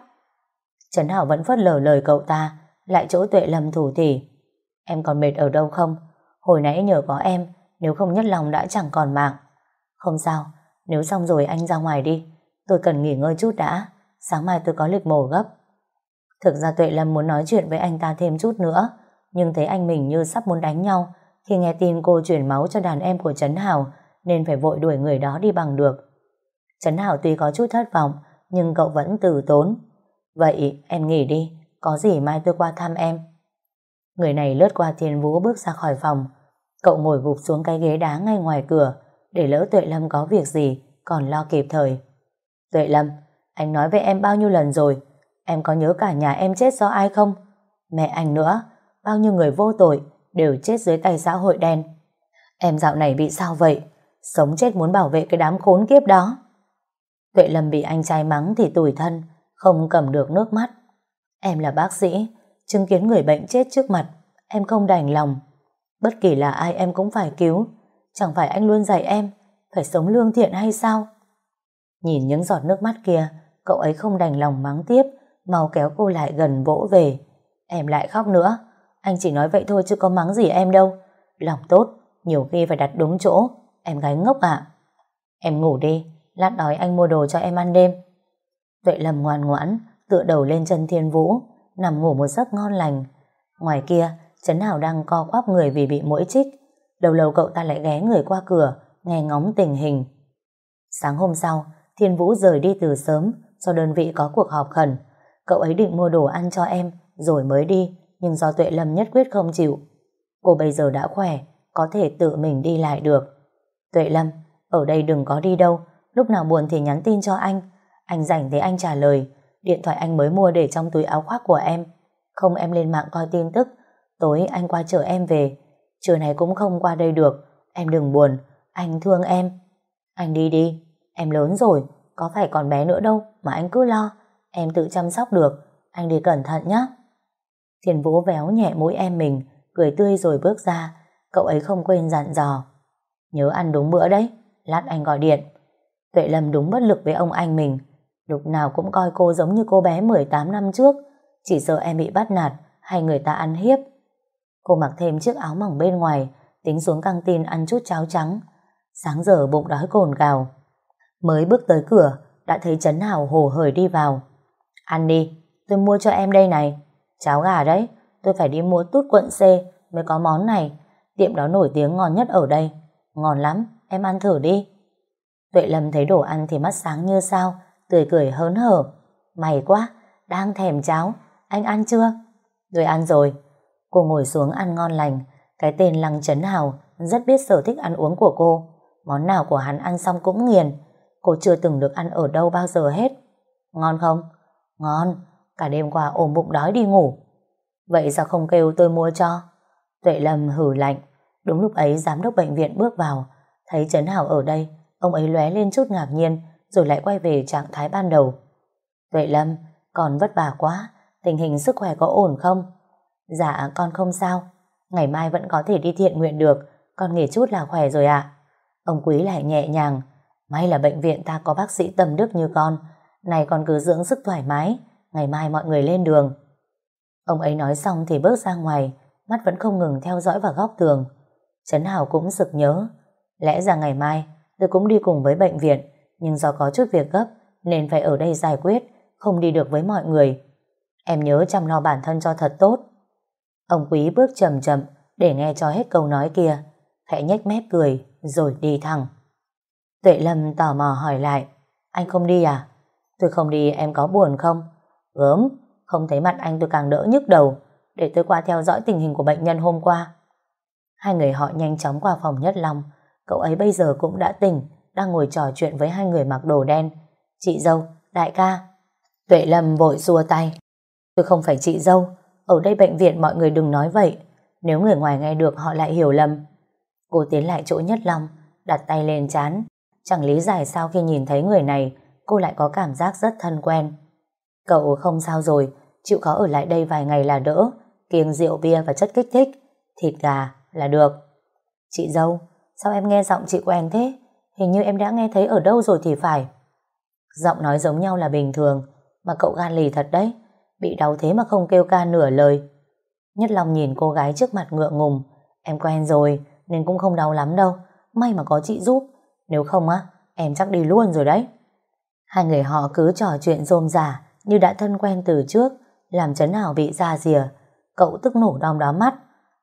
Trấn Hảo vẫn phớt lờ lời cậu ta, lại chỗ tuệ lầm thủ thỉ. Em còn mệt ở đâu không? Hồi nãy nhờ có em, nếu không nhất lòng đã chẳng còn mạng. Không sao, Nếu xong rồi anh ra ngoài đi. Tôi cần nghỉ ngơi chút đã. Sáng mai tôi có lịch mổ gấp. Thực ra Tuệ Lâm muốn nói chuyện với anh ta thêm chút nữa, nhưng thấy anh mình như sắp muốn đánh nhau khi nghe tin cô chuyển máu cho đàn em của Trấn Hào nên phải vội đuổi người đó đi bằng được. Trấn Hảo tuy có chút thất vọng, nhưng cậu vẫn từ tốn. Vậy em nghỉ đi, có gì mai tôi qua thăm em. Người này lướt qua Thiên Vũ bước ra khỏi phòng. Cậu ngồi gục xuống cái ghế đá ngay ngoài cửa, để lỡ Tuệ Lâm có việc gì, còn lo kịp thời. Tuệ Lâm, anh nói với em bao nhiêu lần rồi, em có nhớ cả nhà em chết do ai không? Mẹ anh nữa, bao nhiêu người vô tội đều chết dưới tay xã hội đen. Em dạo này bị sao vậy? Sống chết muốn bảo vệ cái đám khốn kiếp đó. Tuệ Lâm bị anh trai mắng thì tủi thân, không cầm được nước mắt. Em là bác sĩ, chứng kiến người bệnh chết trước mặt, em không đành lòng. Bất kỳ là ai em cũng phải cứu, chẳng phải anh luôn dạy em, phải sống lương thiện hay sao? Nhìn những giọt nước mắt kia, cậu ấy không đành lòng mắng tiếp, mau kéo cô lại gần vỗ về. Em lại khóc nữa, anh chỉ nói vậy thôi chứ có mắng gì em đâu. Lòng tốt, nhiều khi phải đặt đúng chỗ, em gái ngốc ạ. Em ngủ đi, lát đói anh mua đồ cho em ăn đêm. Tuệ Lâm ngoan ngoãn, tựa đầu lên chân Thiên Vũ, nằm ngủ một giấc ngon lành. Ngoài kia, Trấn Hảo đang co quắp người vì bị mũi chích. Đầu lâu cậu ta lại ghé người qua cửa, nghe ngóng tình hình. Sáng hôm sau, Thiên Vũ rời đi từ sớm, do đơn vị có cuộc họp khẩn. Cậu ấy định mua đồ ăn cho em, rồi mới đi, nhưng do Tuệ Lâm nhất quyết không chịu. Cô bây giờ đã khỏe, có thể tự mình đi lại được. Tuệ Lâm, ở đây đừng có đi đâu, lúc nào buồn thì nhắn tin cho anh. Anh rảnh thì anh trả lời, điện thoại anh mới mua để trong túi áo khoác của em. Không em lên mạng coi tin tức, tối anh qua chở em về. Trưa này cũng không qua đây được, em đừng buồn, anh thương em. Anh đi đi, em lớn rồi, có phải còn bé nữa đâu mà anh cứ lo, em tự chăm sóc được, anh đi cẩn thận nhé. Thiền Vũ véo nhẹ mũi em mình, cười tươi rồi bước ra, cậu ấy không quên dặn dò. Nhớ ăn đúng bữa đấy, lát anh gọi điện. Tuệ Lâm đúng bất lực với ông anh mình, lúc nào cũng coi cô giống như cô bé 18 năm trước, chỉ sợ em bị bắt nạt hay người ta ăn hiếp. Cô mặc thêm chiếc áo mỏng bên ngoài, tính xuống căng tin ăn chút cháo trắng. Sáng giờ bụng đói cồn cào. Mới bước tới cửa, đã thấy Trấn Hảo hồ hởi đi vào. Ăn đi, tôi mua cho em đây này. Cháo gà đấy, tôi phải đi mua tút quận C mới có món này. Tiệm đó nổi tiếng ngon nhất ở đây. Ngon lắm, em ăn thử đi. Tuệ Lâm thấy đồ ăn thì mắt sáng như sao, tươi cười hớn hở. May quá, đang thèm cháo, anh ăn chưa? Tôi ăn rồi. Cô ngồi xuống ăn ngon lành, cái tên Lăng Trấn Hào rất biết sở thích ăn uống của cô. Món nào của hắn ăn xong cũng nghiền. Cô chưa từng được ăn ở đâu bao giờ hết. Ngon không? Ngon, cả đêm qua ôm bụng đói đi ngủ. Vậy sao không kêu tôi mua cho? Tuệ Lâm hử lạnh. Đúng lúc ấy giám đốc bệnh viện bước vào, thấy Trấn hảo ở đây, ông ấy lóe lên chút ngạc nhiên, rồi lại quay về trạng thái ban đầu. Tuệ Lâm, con vất vả quá, tình hình sức khỏe có ổn không? Dạ, con không sao. Ngày mai vẫn có thể đi thiện nguyện được, con nghỉ chút là khỏe rồi ạ. Ông Quý lại nhẹ nhàng, may là bệnh viện ta có bác sĩ tâm đức như con, này con cứ dưỡng sức thoải mái, ngày mai mọi người lên đường. Ông ấy nói xong thì bước ra ngoài, mắt vẫn không ngừng theo dõi vào góc tường. Trấn Hảo cũng sực nhớ, lẽ ra ngày mai tôi cũng đi cùng với bệnh viện, nhưng do có chút việc gấp nên phải ở đây giải quyết, không đi được với mọi người. Em nhớ chăm lo bản thân cho thật tốt. Ông Quý bước chậm chậm để nghe cho hết câu nói kia, khẽ nhếch mép cười rồi đi thẳng. Tuệ Lâm tò mò hỏi lại, anh không đi à? Tôi không đi em có buồn không? Gớm, không thấy mặt anh tôi càng đỡ nhức đầu, để tôi qua theo dõi tình hình của bệnh nhân hôm qua. Hai người họ nhanh chóng qua phòng Nhất Long, cậu ấy bây giờ cũng đã tỉnh, đang ngồi trò chuyện với hai người mặc đồ đen. Chị dâu, đại ca. Tuệ Lâm vội xua tay. Tôi không phải chị dâu, ở đây bệnh viện mọi người đừng nói vậy. Nếu người ngoài nghe được họ lại hiểu lầm. Cô tiến lại chỗ Nhất Long, đặt tay lên chán. Chẳng lý giải sao khi nhìn thấy người này, cô lại có cảm giác rất thân quen. Cậu không sao rồi, chịu khó ở lại đây vài ngày là đỡ, kiêng rượu bia và chất kích thích, thịt gà là được. Chị dâu, sao em nghe giọng chị quen thế? Hình như em đã nghe thấy ở đâu rồi thì phải. Giọng nói giống nhau là bình thường, mà cậu gan lì thật đấy, bị đau thế mà không kêu ca nửa lời. Nhất lòng nhìn cô gái trước mặt ngượng ngùng, em quen rồi nên cũng không đau lắm đâu, may mà có chị giúp, nếu không á, em chắc đi luôn rồi đấy. Hai người họ cứ trò chuyện rôm rả như đã thân quen từ trước, làm chấn hảo bị ra rìa. Cậu tức nổ đom đóm mắt.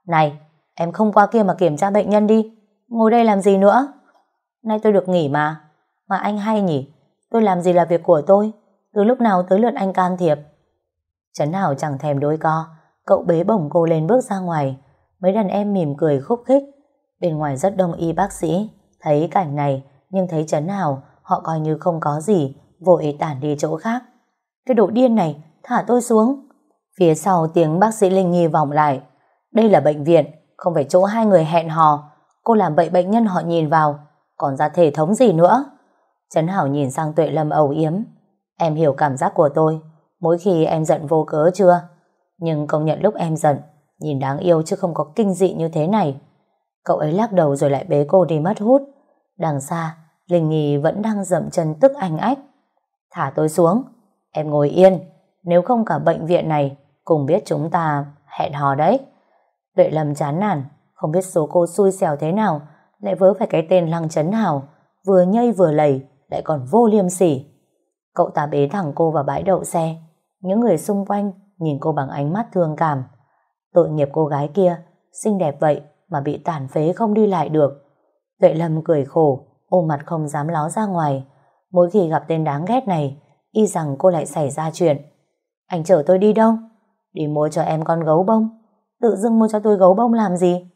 Này, em không qua kia mà kiểm tra bệnh nhân đi. Ngồi đây làm gì nữa? Nay tôi được nghỉ mà. Mà anh hay nhỉ? Tôi làm gì là việc của tôi. Từ lúc nào tới lượt anh can thiệp. Trấn Hảo chẳng thèm đôi co. Cậu bế bổng cô lên bước ra ngoài. Mấy đàn em mỉm cười khúc khích. Bên ngoài rất đông y bác sĩ. Thấy cảnh này, nhưng thấy Trấn Hảo, họ coi như không có gì, vội tản đi chỗ khác. Cái độ điên này, thả tôi xuống. Phía sau tiếng bác sĩ Linh Nhi vọng lại. Đây là bệnh viện, không phải chỗ hai người hẹn hò. Cô làm vậy bệnh nhân họ nhìn vào, còn ra thể thống gì nữa. Trấn Hảo nhìn sang Tuệ Lâm ầu yếm. Em hiểu cảm giác của tôi, mỗi khi em giận vô cớ chưa? Nhưng công nhận lúc em giận, nhìn đáng yêu chứ không có kinh dị như thế này. Cậu ấy lắc đầu rồi lại bế cô đi mất hút. Đằng xa, Linh Nhi vẫn đang dậm chân tức anh ách. Thả tôi xuống, em ngồi yên, nếu không cả bệnh viện này cùng biết chúng ta hẹn hò đấy. Tuệ Lâm chán nản, không biết số cô xui xẻo thế nào, lại vớ phải cái tên Lăng Trấn Hào, vừa nhây vừa lầy, lại còn vô liêm sỉ. Cậu ta bế thẳng cô vào bãi đậu xe, những người xung quanh nhìn cô bằng ánh mắt thương cảm. Tội nghiệp cô gái kia, xinh đẹp vậy mà bị tàn phế không đi lại được. Tuệ Lâm cười khổ, ôm mặt không dám ló ra ngoài. Mỗi khi gặp tên đáng ghét này, y rằng cô lại xảy ra chuyện. Anh chở tôi đi đâu? Đi mua cho em con gấu bông. Tự dưng mua cho tôi gấu bông làm gì?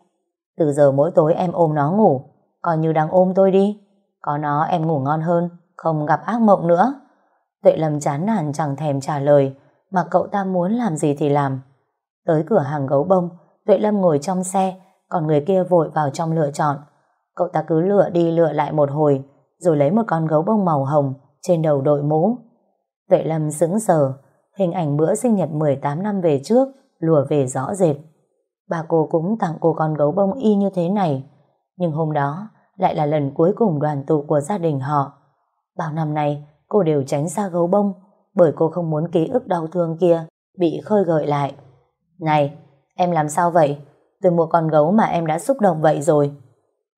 Từ giờ mỗi tối em ôm nó ngủ, coi như đang ôm tôi đi. Có nó em ngủ ngon hơn, không gặp ác mộng nữa. Tuệ Lâm chán nản chẳng thèm trả lời, mà cậu ta muốn làm gì thì làm. Tới cửa hàng gấu bông, Tuệ Lâm ngồi trong xe, còn người kia vội vào trong lựa chọn. Cậu ta cứ lựa đi lựa lại một hồi, rồi lấy một con gấu bông màu hồng trên đầu đội mũ. Tuệ Lâm sững sờ, hình ảnh bữa sinh nhật 18 năm về trước lùa về rõ rệt. Bà cô cũng tặng cô con gấu bông y như thế này, nhưng hôm đó lại là lần cuối cùng đoàn tụ của gia đình họ. Bao năm nay, cô đều tránh xa gấu bông, bởi cô không muốn ký ức đau thương kia bị khơi gợi lại. Này, em làm sao vậy? Tôi mua con gấu mà em đã xúc động vậy rồi.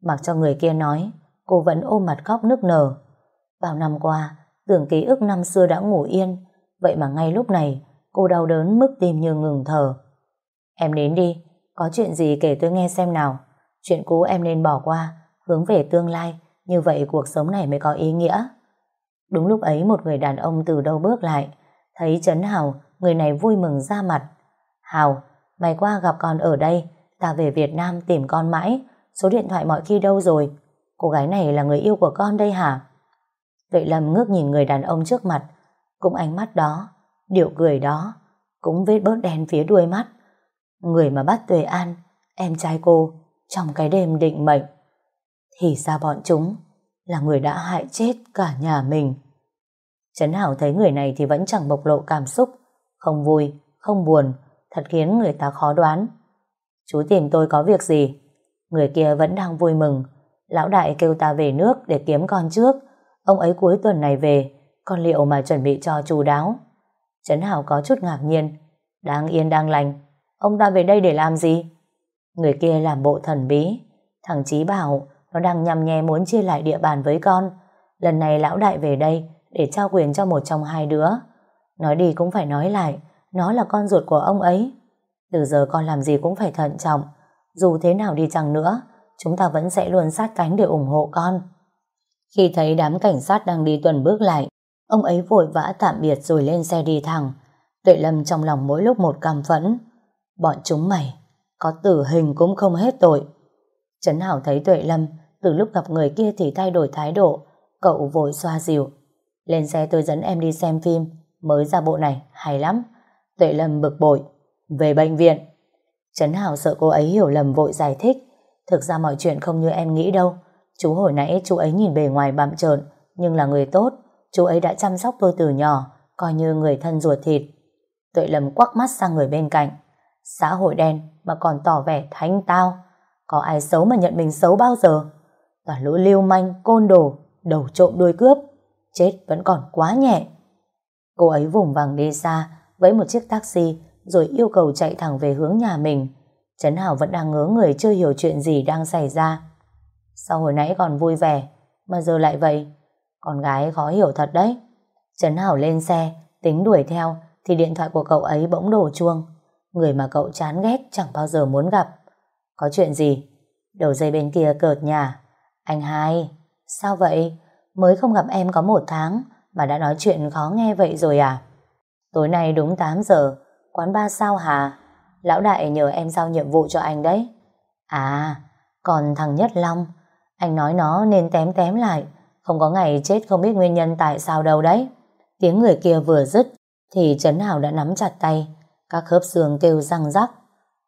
Mặc cho người kia nói, cô vẫn ôm mặt khóc nức nở. Bao năm qua, tưởng ký ức năm xưa đã ngủ yên, vậy mà ngay lúc này, cô đau đớn mức tim như ngừng thở. Em đến đi, có chuyện gì kể tôi nghe xem nào. Chuyện cũ em nên bỏ qua, hướng về tương lai, như vậy cuộc sống này mới có ý nghĩa. Đúng lúc ấy một người đàn ông từ đâu bước lại, thấy Trấn Hào, người này vui mừng ra mặt. Hào, mày qua gặp con ở đây, ta về Việt Nam tìm con mãi, số điện thoại mọi khi đâu rồi? Cô gái này là người yêu của con đây hả? Tuệ Lâm ngước nhìn người đàn ông trước mặt, cũng ánh mắt đó, điệu cười đó, cũng vết bớt đen phía đuôi mắt. Người mà bắt Tuệ An, em trai cô, trong cái đêm định mệnh. Thì ra bọn chúng là người đã hại chết cả nhà mình. Trấn Hảo thấy người này thì vẫn chẳng bộc lộ cảm xúc, không vui, không buồn, thật khiến người ta khó đoán. Chú tìm tôi có việc gì? Người kia vẫn đang vui mừng. Lão đại kêu ta về nước để kiếm con trước. Ông ấy cuối tuần này về, con liệu mà chuẩn bị cho chú đáo. Trấn Hảo có chút ngạc nhiên. Đang yên đang lành, ông ta về đây để làm gì? Người kia làm bộ thần bí. Thằng Chí bảo nó đang nhằm nhè muốn chia lại địa bàn với con. Lần này lão đại về đây để trao quyền cho một trong hai đứa. Nói đi cũng phải nói lại, nó là con ruột của ông ấy. Từ giờ con làm gì cũng phải thận trọng. Dù thế nào đi chăng nữa, chúng ta vẫn sẽ luôn sát cánh để ủng hộ con. Khi thấy đám cảnh sát đang đi tuần bước lại, ông ấy vội vã tạm biệt rồi lên xe đi thẳng. Tuệ Lâm trong lòng mỗi lúc một căm phẫn. Bọn chúng mày, có tử hình cũng không hết tội. Trấn Hảo thấy Tuệ Lâm, từ lúc gặp người kia thì thay đổi thái độ, cậu vội xoa dịu. Lên xe tôi dẫn em đi xem phim, mới ra bộ này, hay lắm. Tuệ Lâm bực bội, về bệnh viện. Trấn Hảo sợ cô ấy hiểu lầm vội giải thích. Thực ra mọi chuyện không như em nghĩ đâu. Chú hồi nãy chú ấy nhìn bề ngoài bạm trợn, nhưng là người tốt. Chú ấy đã chăm sóc tôi từ nhỏ, coi như người thân ruột thịt. Tuệ Lâm quắc mắt sang người bên cạnh. Xã hội đen mà còn tỏ vẻ thánh tao. Có ai xấu mà nhận mình xấu bao giờ? Toàn lũ lưu manh, côn đồ, đầu trộm đuôi cướp. Chết vẫn còn quá nhẹ. Cô ấy vùng vằng đi xa, với một chiếc taxi, rồi yêu cầu chạy thẳng về hướng nhà mình. Trấn Hảo vẫn đang ngớ người chưa hiểu chuyện gì đang xảy ra. Sao hồi nãy còn vui vẻ, mà giờ lại vậy? Con gái khó hiểu thật đấy. Trấn Hảo lên xe, tính đuổi theo, thì điện thoại của cậu ấy bỗng đổ chuông. Người mà cậu chán ghét chẳng bao giờ muốn gặp. Có chuyện gì? Đầu dây bên kia cợt nhà. Anh hai, sao vậy? Mới không gặp em có một tháng, mà đã nói chuyện khó nghe vậy rồi à? Tối nay đúng 8 giờ, quán ba sao hả? Lão đại nhờ em giao nhiệm vụ cho anh đấy. À, còn thằng Nhất Long, anh nói nó nên tém tém lại, không có ngày chết không biết nguyên nhân tại sao đâu đấy. Tiếng người kia vừa dứt, thì Trấn Hào đã nắm chặt tay, các khớp xương kêu răng rắc.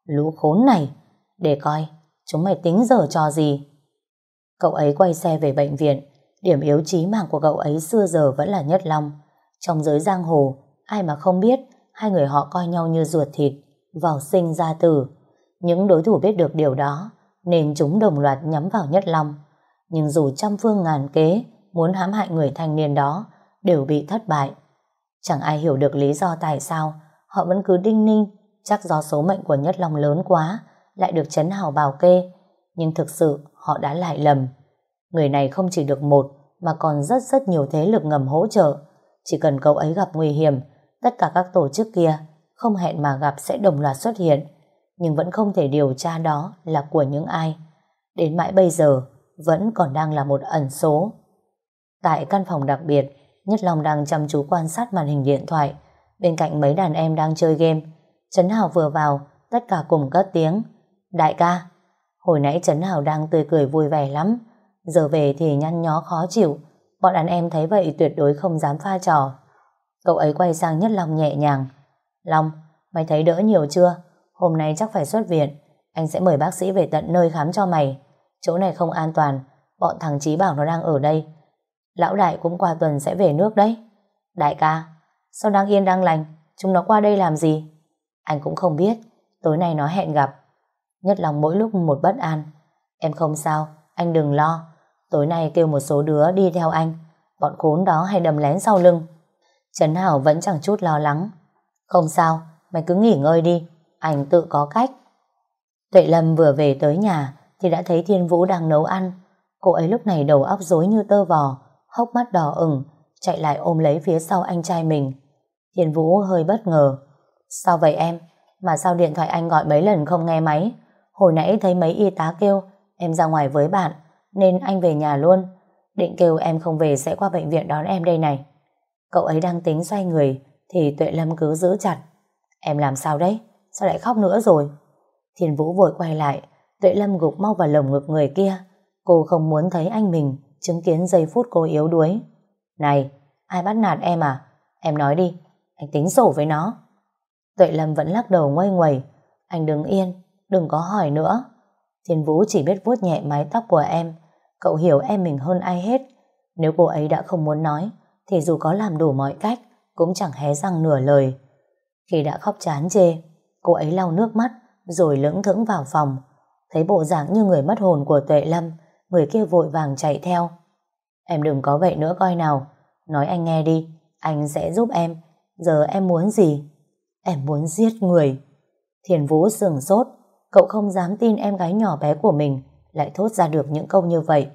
Lũ khốn này, để coi, chúng mày tính giờ cho gì? Cậu ấy quay xe về bệnh viện, điểm yếu chí mạng của cậu ấy xưa giờ vẫn là Nhất Long. Trong giới giang hồ, ai mà không biết, hai người họ coi nhau như ruột thịt, vào sinh ra tử. Những đối thủ biết được điều đó, nên chúng đồng loạt nhắm vào Nhất Long. Nhưng dù trăm phương ngàn kế muốn hãm hại người thanh niên đó, đều bị thất bại. Chẳng ai hiểu được lý do tại sao họ vẫn cứ đinh ninh, chắc do số mệnh của Nhất Long lớn quá, lại được chấn hào bảo kê. Nhưng thực sự họ đã lại lầm. Người này không chỉ được một, mà còn rất rất nhiều thế lực ngầm hỗ trợ. Chỉ cần cậu ấy gặp nguy hiểm, tất cả các tổ chức kia không hẹn mà gặp sẽ đồng loạt xuất hiện, nhưng vẫn không thể điều tra đó là của những ai. Đến mãi bây giờ, vẫn còn đang là một ẩn số. Tại căn phòng đặc biệt, Nhất Long đang chăm chú quan sát màn hình điện thoại. Bên cạnh mấy đàn em đang chơi game. Trấn Hào vừa vào, tất cả cùng cất tiếng. Đại ca! Hồi nãy Trấn Hào đang tươi cười vui vẻ lắm. Giờ về thì nhăn nhó khó chịu. Bọn đàn em thấy vậy tuyệt đối không dám pha trò. Cậu ấy quay sang Nhất Long nhẹ nhàng. Long, mày thấy đỡ nhiều chưa? Hôm nay chắc phải xuất viện. Anh sẽ mời bác sĩ về tận nơi khám cho mày. Chỗ này không an toàn. Bọn thằng Chí bảo nó đang ở đây. Lão đại cũng qua tuần sẽ về nước đấy. Đại ca, sao đang yên đang lành? Chúng nó qua đây làm gì? Anh cũng không biết. Tối nay nó hẹn gặp. Nhất lòng mỗi lúc một bất an. Em không sao, anh đừng lo. Tối nay kêu một số đứa đi theo anh. Bọn khốn đó hay đầm lén sau lưng. Trấn Hảo vẫn chẳng chút lo lắng. Không sao, mày cứ nghỉ ngơi đi. Anh tự có cách. Tuệ Lâm vừa về tới nhà thì đã thấy Thiên Vũ đang nấu ăn. Cô ấy lúc này đầu óc rối như tơ vò, hốc mắt đỏ ửng, chạy lại ôm lấy phía sau anh trai mình. Thiên Vũ hơi bất ngờ. Sao vậy em? Mà sao điện thoại anh gọi mấy lần không nghe máy? Hồi nãy thấy mấy y tá kêu em ra ngoài với bạn, nên anh về nhà luôn. Định kêu em không về sẽ qua bệnh viện đón em đây này. Cậu ấy đang tính xoay người, thì Tuệ Lâm cứ giữ chặt. Em làm sao đấy? Sao lại khóc nữa rồi? Thiên Vũ vội quay lại, Tuệ Lâm gục mau vào lồng ngực người kia. Cô không muốn thấy anh mình chứng kiến giây phút cô yếu đuối. Này, ai bắt nạt em à? Em nói đi, anh tính sổ với nó. Tuệ Lâm vẫn lắc đầu ngoay ngoẩy, Anh đứng yên, đừng có hỏi nữa. Thiên Vũ chỉ biết vuốt nhẹ mái tóc của em. Cậu hiểu em mình hơn ai hết. Nếu cô ấy đã không muốn nói, thì dù có làm đủ mọi cách, cũng chẳng hé răng nửa lời. Khi đã khóc chán chê, cô ấy lau nước mắt, rồi lững thững vào phòng. Thấy bộ dạng như người mất hồn của Tuệ Lâm, người kia vội vàng chạy theo. Em đừng có vậy nữa coi nào, nói anh nghe đi, anh sẽ giúp em. Giờ em muốn gì? Em muốn giết người. Thiền Vũ sừng sốt, cậu không dám tin em gái nhỏ bé của mình lại thốt ra được những câu như vậy.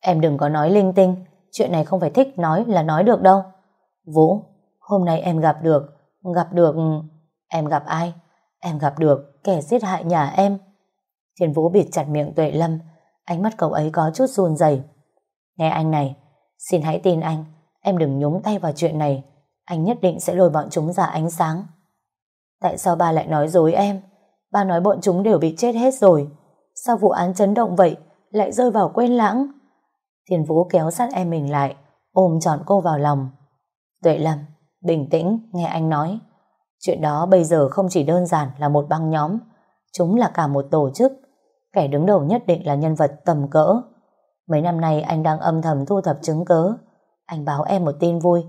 Em đừng có nói linh tinh, chuyện này không phải thích nói là nói được đâu. Vũ, hôm nay em gặp được, gặp được... Em gặp ai? Em gặp được kẻ giết hại nhà em. Thiên Vũ bịt chặt miệng Tuệ Lâm, ánh mắt cậu ấy có chút run rẩy. Nghe anh này, xin hãy tin anh, em đừng nhúng tay vào chuyện này, anh nhất định sẽ lôi bọn chúng ra ánh sáng. Tại sao ba lại nói dối em? Ba nói bọn chúng đều bị chết hết rồi. Sao vụ án chấn động vậy, lại rơi vào quên lãng? Thiên Vũ kéo sát em mình lại, ôm trọn cô vào lòng. Tuệ Lâm, bình tĩnh, nghe anh nói. Chuyện đó bây giờ không chỉ đơn giản là một băng nhóm, chúng là cả một tổ chức. Kẻ đứng đầu nhất định là nhân vật tầm cỡ. Mấy năm nay anh đang âm thầm thu thập chứng cớ. Anh báo em một tin vui.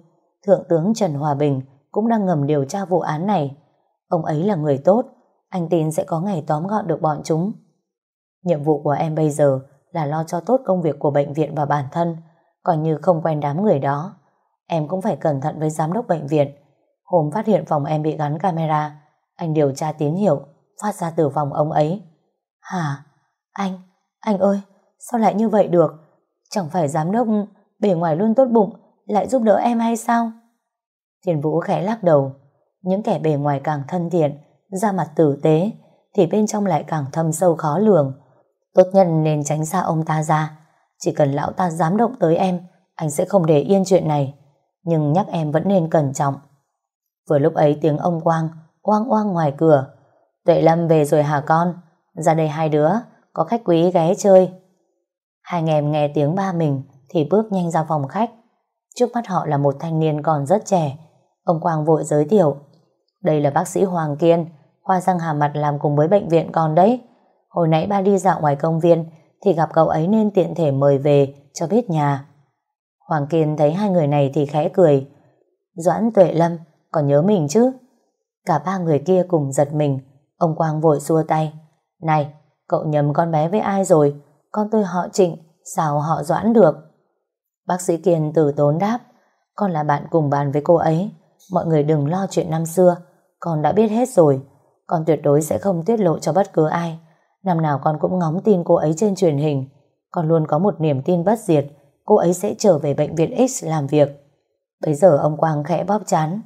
Thượng tướng Trần Hòa Bình cũng đang ngầm điều tra vụ án này. Ông ấy là người tốt, anh tin sẽ có ngày tóm gọn được bọn chúng. Nhiệm vụ của em bây giờ là lo cho tốt công việc của bệnh viện và bản thân, coi như không quen đám người đó. Em cũng phải cẩn thận với giám đốc bệnh viện. Hôm phát hiện phòng em bị gắn camera, anh điều tra tín hiệu phát ra từ phòng ông ấy. Hả? Anh? Anh ơi, sao lại như vậy được? Chẳng phải giám đốc bề ngoài luôn tốt bụng, lại giúp đỡ em hay sao? Thiên Vũ khẽ lắc đầu. Những kẻ bề ngoài càng thân thiện, ra mặt tử tế, thì bên trong lại càng thâm sâu khó lường. Tốt nhất nên tránh xa ông ta ra. Chỉ cần lão ta dám động tới em, anh sẽ không để yên chuyện này. Nhưng nhắc em vẫn nên cẩn trọng. Vừa lúc ấy tiếng ông Quang oang oang ngoài cửa. Tuệ Lâm về rồi hả con? Ra đây hai đứa, có khách quý ghé chơi. Hai anh em nghe tiếng ba mình thì bước nhanh ra phòng khách. Trước mắt họ là một thanh niên còn rất trẻ. Ông Quang vội giới thiệu. Đây là bác sĩ Hoàng Kiên, khoa răng hà mặt làm cùng với bệnh viện con đấy. Hồi nãy ba đi dạo ngoài công viên thì gặp cậu ấy nên tiện thể mời về cho biết nhà. Hoàng Kiên thấy hai người này thì khẽ cười. Doãn Tuệ Lâm còn nhớ mình chứ? Cả ba người kia cùng giật mình. Ông Quang vội xua tay. Này, cậu nhầm con bé với ai rồi? Con tôi họ Trịnh, sao họ Doãn được? Bác sĩ Kiên từ tốn đáp. Con là bạn cùng bàn với cô ấy. Mọi người đừng lo chuyện năm xưa. Con đã biết hết rồi. Con tuyệt đối sẽ không tiết lộ cho bất cứ ai. Năm nào con cũng ngóng tin cô ấy trên truyền hình. Con luôn có một niềm tin bất diệt. Cô ấy sẽ trở về bệnh viện X làm việc. Bây giờ ông Quang khẽ bóp chán.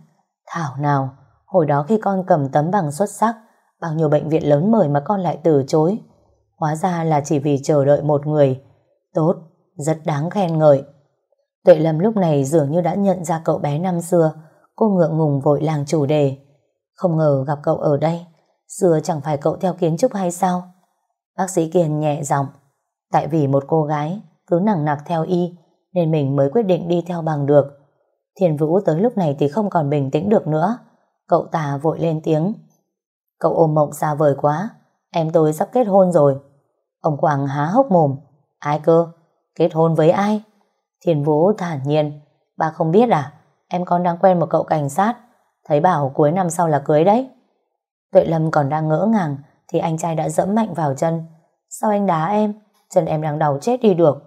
Thảo nào, hồi đó khi con cầm tấm bằng xuất sắc, bao nhiêu bệnh viện lớn mời mà con lại từ chối. Hóa ra là chỉ vì chờ đợi một người. Tốt, rất đáng khen ngợi. Tuệ Lâm lúc này dường như đã nhận ra cậu bé năm xưa. Cô ngượng ngùng vội làng chủ đề. Không ngờ gặp cậu ở đây. Xưa chẳng phải cậu theo kiến trúc hay sao? Bác sĩ Kiên nhẹ giọng. Tại vì một cô gái cứ nặng nặc theo y, nên mình mới quyết định đi theo bằng được. Thiền Vũ tới lúc này thì không còn bình tĩnh được nữa. Cậu ta vội lên tiếng. Cậu ôm mộng xa vời quá. Em tôi sắp kết hôn rồi. Ông Quảng há hốc mồm. Ai cơ? Kết hôn với ai? Thiền Vũ thản nhiên. Bà không biết à? Em con đang quen một cậu cảnh sát. Thấy bảo cuối năm sau là cưới đấy. Tuệ Lâm còn đang ngỡ ngàng thì anh trai đã dẫm mạnh vào chân. Sao anh đá em? Chân em đang đau chết đi được.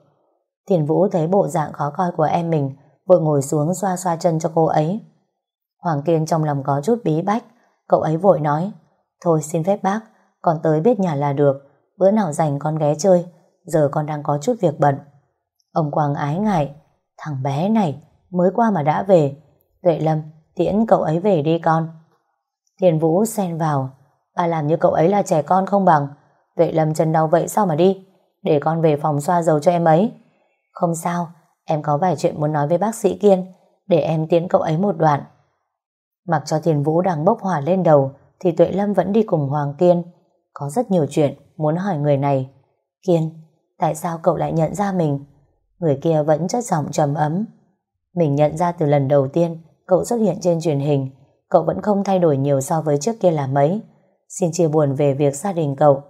Thiền Vũ thấy bộ dạng khó coi của em mình vội ngồi xuống xoa xoa chân cho cô ấy. Hoàng Kiên trong lòng có chút bí bách, cậu ấy vội nói, thôi xin phép bác, con tới biết nhà là được, bữa nào rảnh con ghé chơi, giờ con đang có chút việc bận. Ông Quang ái ngại, thằng bé này mới qua mà đã về, Tuệ Lâm, tiễn cậu ấy về đi con. Thiền Vũ xen vào, bà làm như cậu ấy là trẻ con không bằng, Tuệ Lâm chân đau vậy sao mà đi, để con về phòng xoa dầu cho em ấy. Không sao, Em có vài chuyện muốn nói với bác sĩ Kiên để em tiễn cậu ấy một đoạn. Mặc cho Thiền Vũ đang bốc hỏa lên đầu thì Tuệ Lâm vẫn đi cùng Hoàng Kiên. Có rất nhiều chuyện muốn hỏi người này. Kiên, tại sao cậu lại nhận ra mình? Người kia vẫn chất giọng trầm ấm. Mình nhận ra từ lần đầu tiên cậu xuất hiện trên truyền hình cậu vẫn không thay đổi nhiều so với trước kia là mấy. Xin chia buồn về việc gia đình cậu.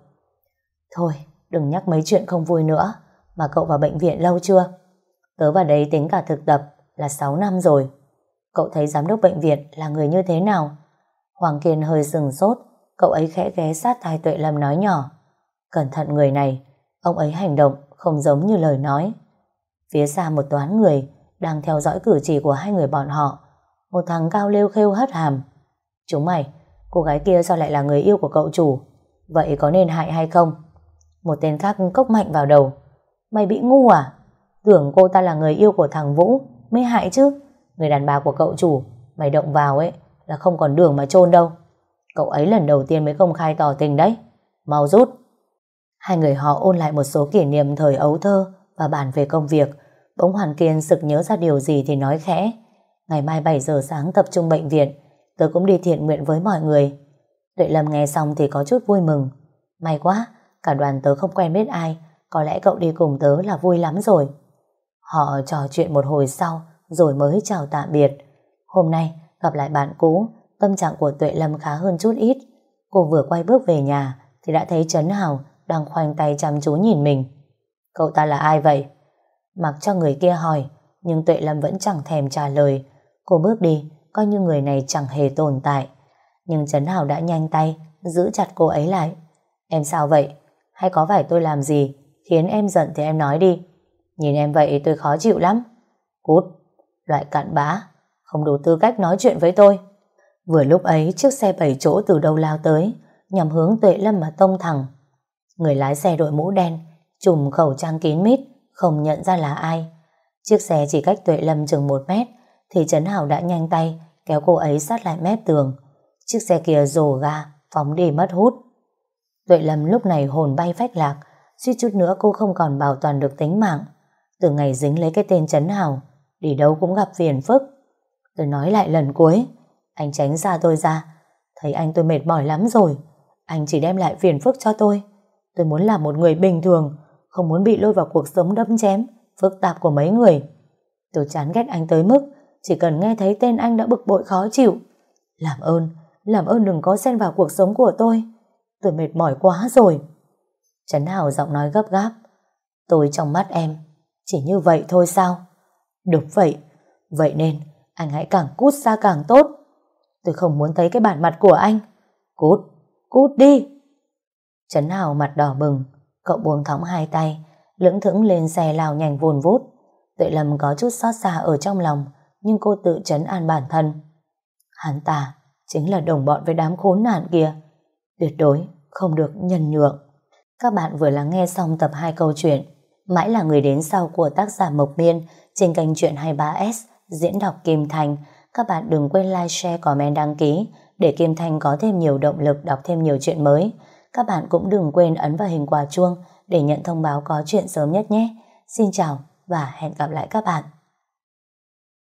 Thôi, đừng nhắc mấy chuyện không vui nữa. Mà cậu vào bệnh viện lâu chưa? Tớ vào đấy tính cả thực tập là 6 năm rồi. Cậu thấy giám đốc bệnh viện là người như thế nào? Hoàng Kiên hơi sừng sốt, cậu ấy khẽ ghé sát tai Tuệ Lâm nói nhỏ. Cẩn thận người này, ông ấy hành động không giống như lời nói. Phía xa một toán người đang theo dõi cử chỉ của hai người bọn họ. Một thằng cao lêu khêu hất hàm. Chúng mày, cô gái kia sao lại là người yêu của cậu chủ? Vậy có nên hại hay không? Một tên khác cốc mạnh vào đầu. Mày bị ngu à? Tưởng cô ta là người yêu của thằng Vũ Mới hại chứ Người đàn bà của cậu chủ Mày động vào ấy là không còn đường mà chôn đâu Cậu ấy lần đầu tiên mới công khai tỏ tình đấy Mau rút Hai người họ ôn lại một số kỷ niệm thời ấu thơ Và bàn về công việc Bỗng Hoàn Kiên sực nhớ ra điều gì thì nói khẽ Ngày mai 7 giờ sáng tập trung bệnh viện Tớ cũng đi thiện nguyện với mọi người Tuệ Lâm nghe xong thì có chút vui mừng May quá Cả đoàn tớ không quen biết ai Có lẽ cậu đi cùng tớ là vui lắm rồi Họ trò chuyện một hồi sau rồi mới chào tạm biệt. Hôm nay gặp lại bạn cũ, tâm trạng của Tuệ Lâm khá hơn chút ít. Cô vừa quay bước về nhà thì đã thấy Trấn Hào đang khoanh tay chăm chú nhìn mình. Cậu ta là ai vậy? Mặc cho người kia hỏi, nhưng Tuệ Lâm vẫn chẳng thèm trả lời. Cô bước đi, coi như người này chẳng hề tồn tại. Nhưng Trấn hảo đã nhanh tay, giữ chặt cô ấy lại. Em sao vậy? Hay có phải tôi làm gì? Khiến em giận thì em nói đi. Nhìn em vậy tôi khó chịu lắm. Cút, loại cặn bã, không đủ tư cách nói chuyện với tôi. Vừa lúc ấy chiếc xe bảy chỗ từ đâu lao tới, nhằm hướng Tuệ Lâm mà tông thẳng. Người lái xe đội mũ đen, trùm khẩu trang kín mít, không nhận ra là ai. Chiếc xe chỉ cách Tuệ Lâm chừng một mét, thì Trấn Hảo đã nhanh tay kéo cô ấy sát lại mép tường. Chiếc xe kia rồ ga, phóng đi mất hút. Tuệ Lâm lúc này hồn bay phách lạc, suýt chút nữa cô không còn bảo toàn được tính mạng. Từ ngày dính lấy cái tên Trấn Hảo, đi đâu cũng gặp phiền phức. Tôi nói lại lần cuối, anh tránh xa tôi ra thấy anh tôi mệt mỏi lắm rồi, anh chỉ đem lại phiền phức cho tôi. Tôi muốn là một người bình thường không muốn bị lôi vào cuộc sống đâm chém phức tạp của mấy người. Tôi chán ghét anh tới mức chỉ cần nghe thấy tên anh đã bực bội khó chịu. Làm ơn, làm ơn đừng có xen vào cuộc sống của tôi. Tôi mệt mỏi quá rồi. Trấn Hảo giọng nói gấp gáp. Tôi trong mắt em, chỉ như vậy thôi sao? Đúng vậy, vậy nên anh hãy càng cút xa càng tốt. Tôi không muốn thấy cái bản mặt của anh. Cút, cút đi. Trấn Hảo mặt đỏ bừng, cậu buông thõng hai tay, lưỡng thững lên xe lao nhanh vùn vút. Tuệ Lâm có chút xót xa ở trong lòng, nhưng cô tự trấn an bản thân. Hắn ta chính là đồng bọn với đám khốn nạn kia. Tuyệt đối không được nhân nhượng. Các bạn vừa lắng nghe xong tập 2 câu chuyện Mãi là người đến sau của tác giả Mộc Miên trên kênh Chuyện 23S diễn đọc Kim Thành. Các bạn đừng quên like, share, comment, đăng ký để Kim Thành có thêm nhiều động lực đọc thêm nhiều chuyện mới. Các bạn cũng đừng quên ấn vào hình quả chuông để nhận thông báo có chuyện sớm nhất nhé. Xin chào và hẹn gặp lại các bạn.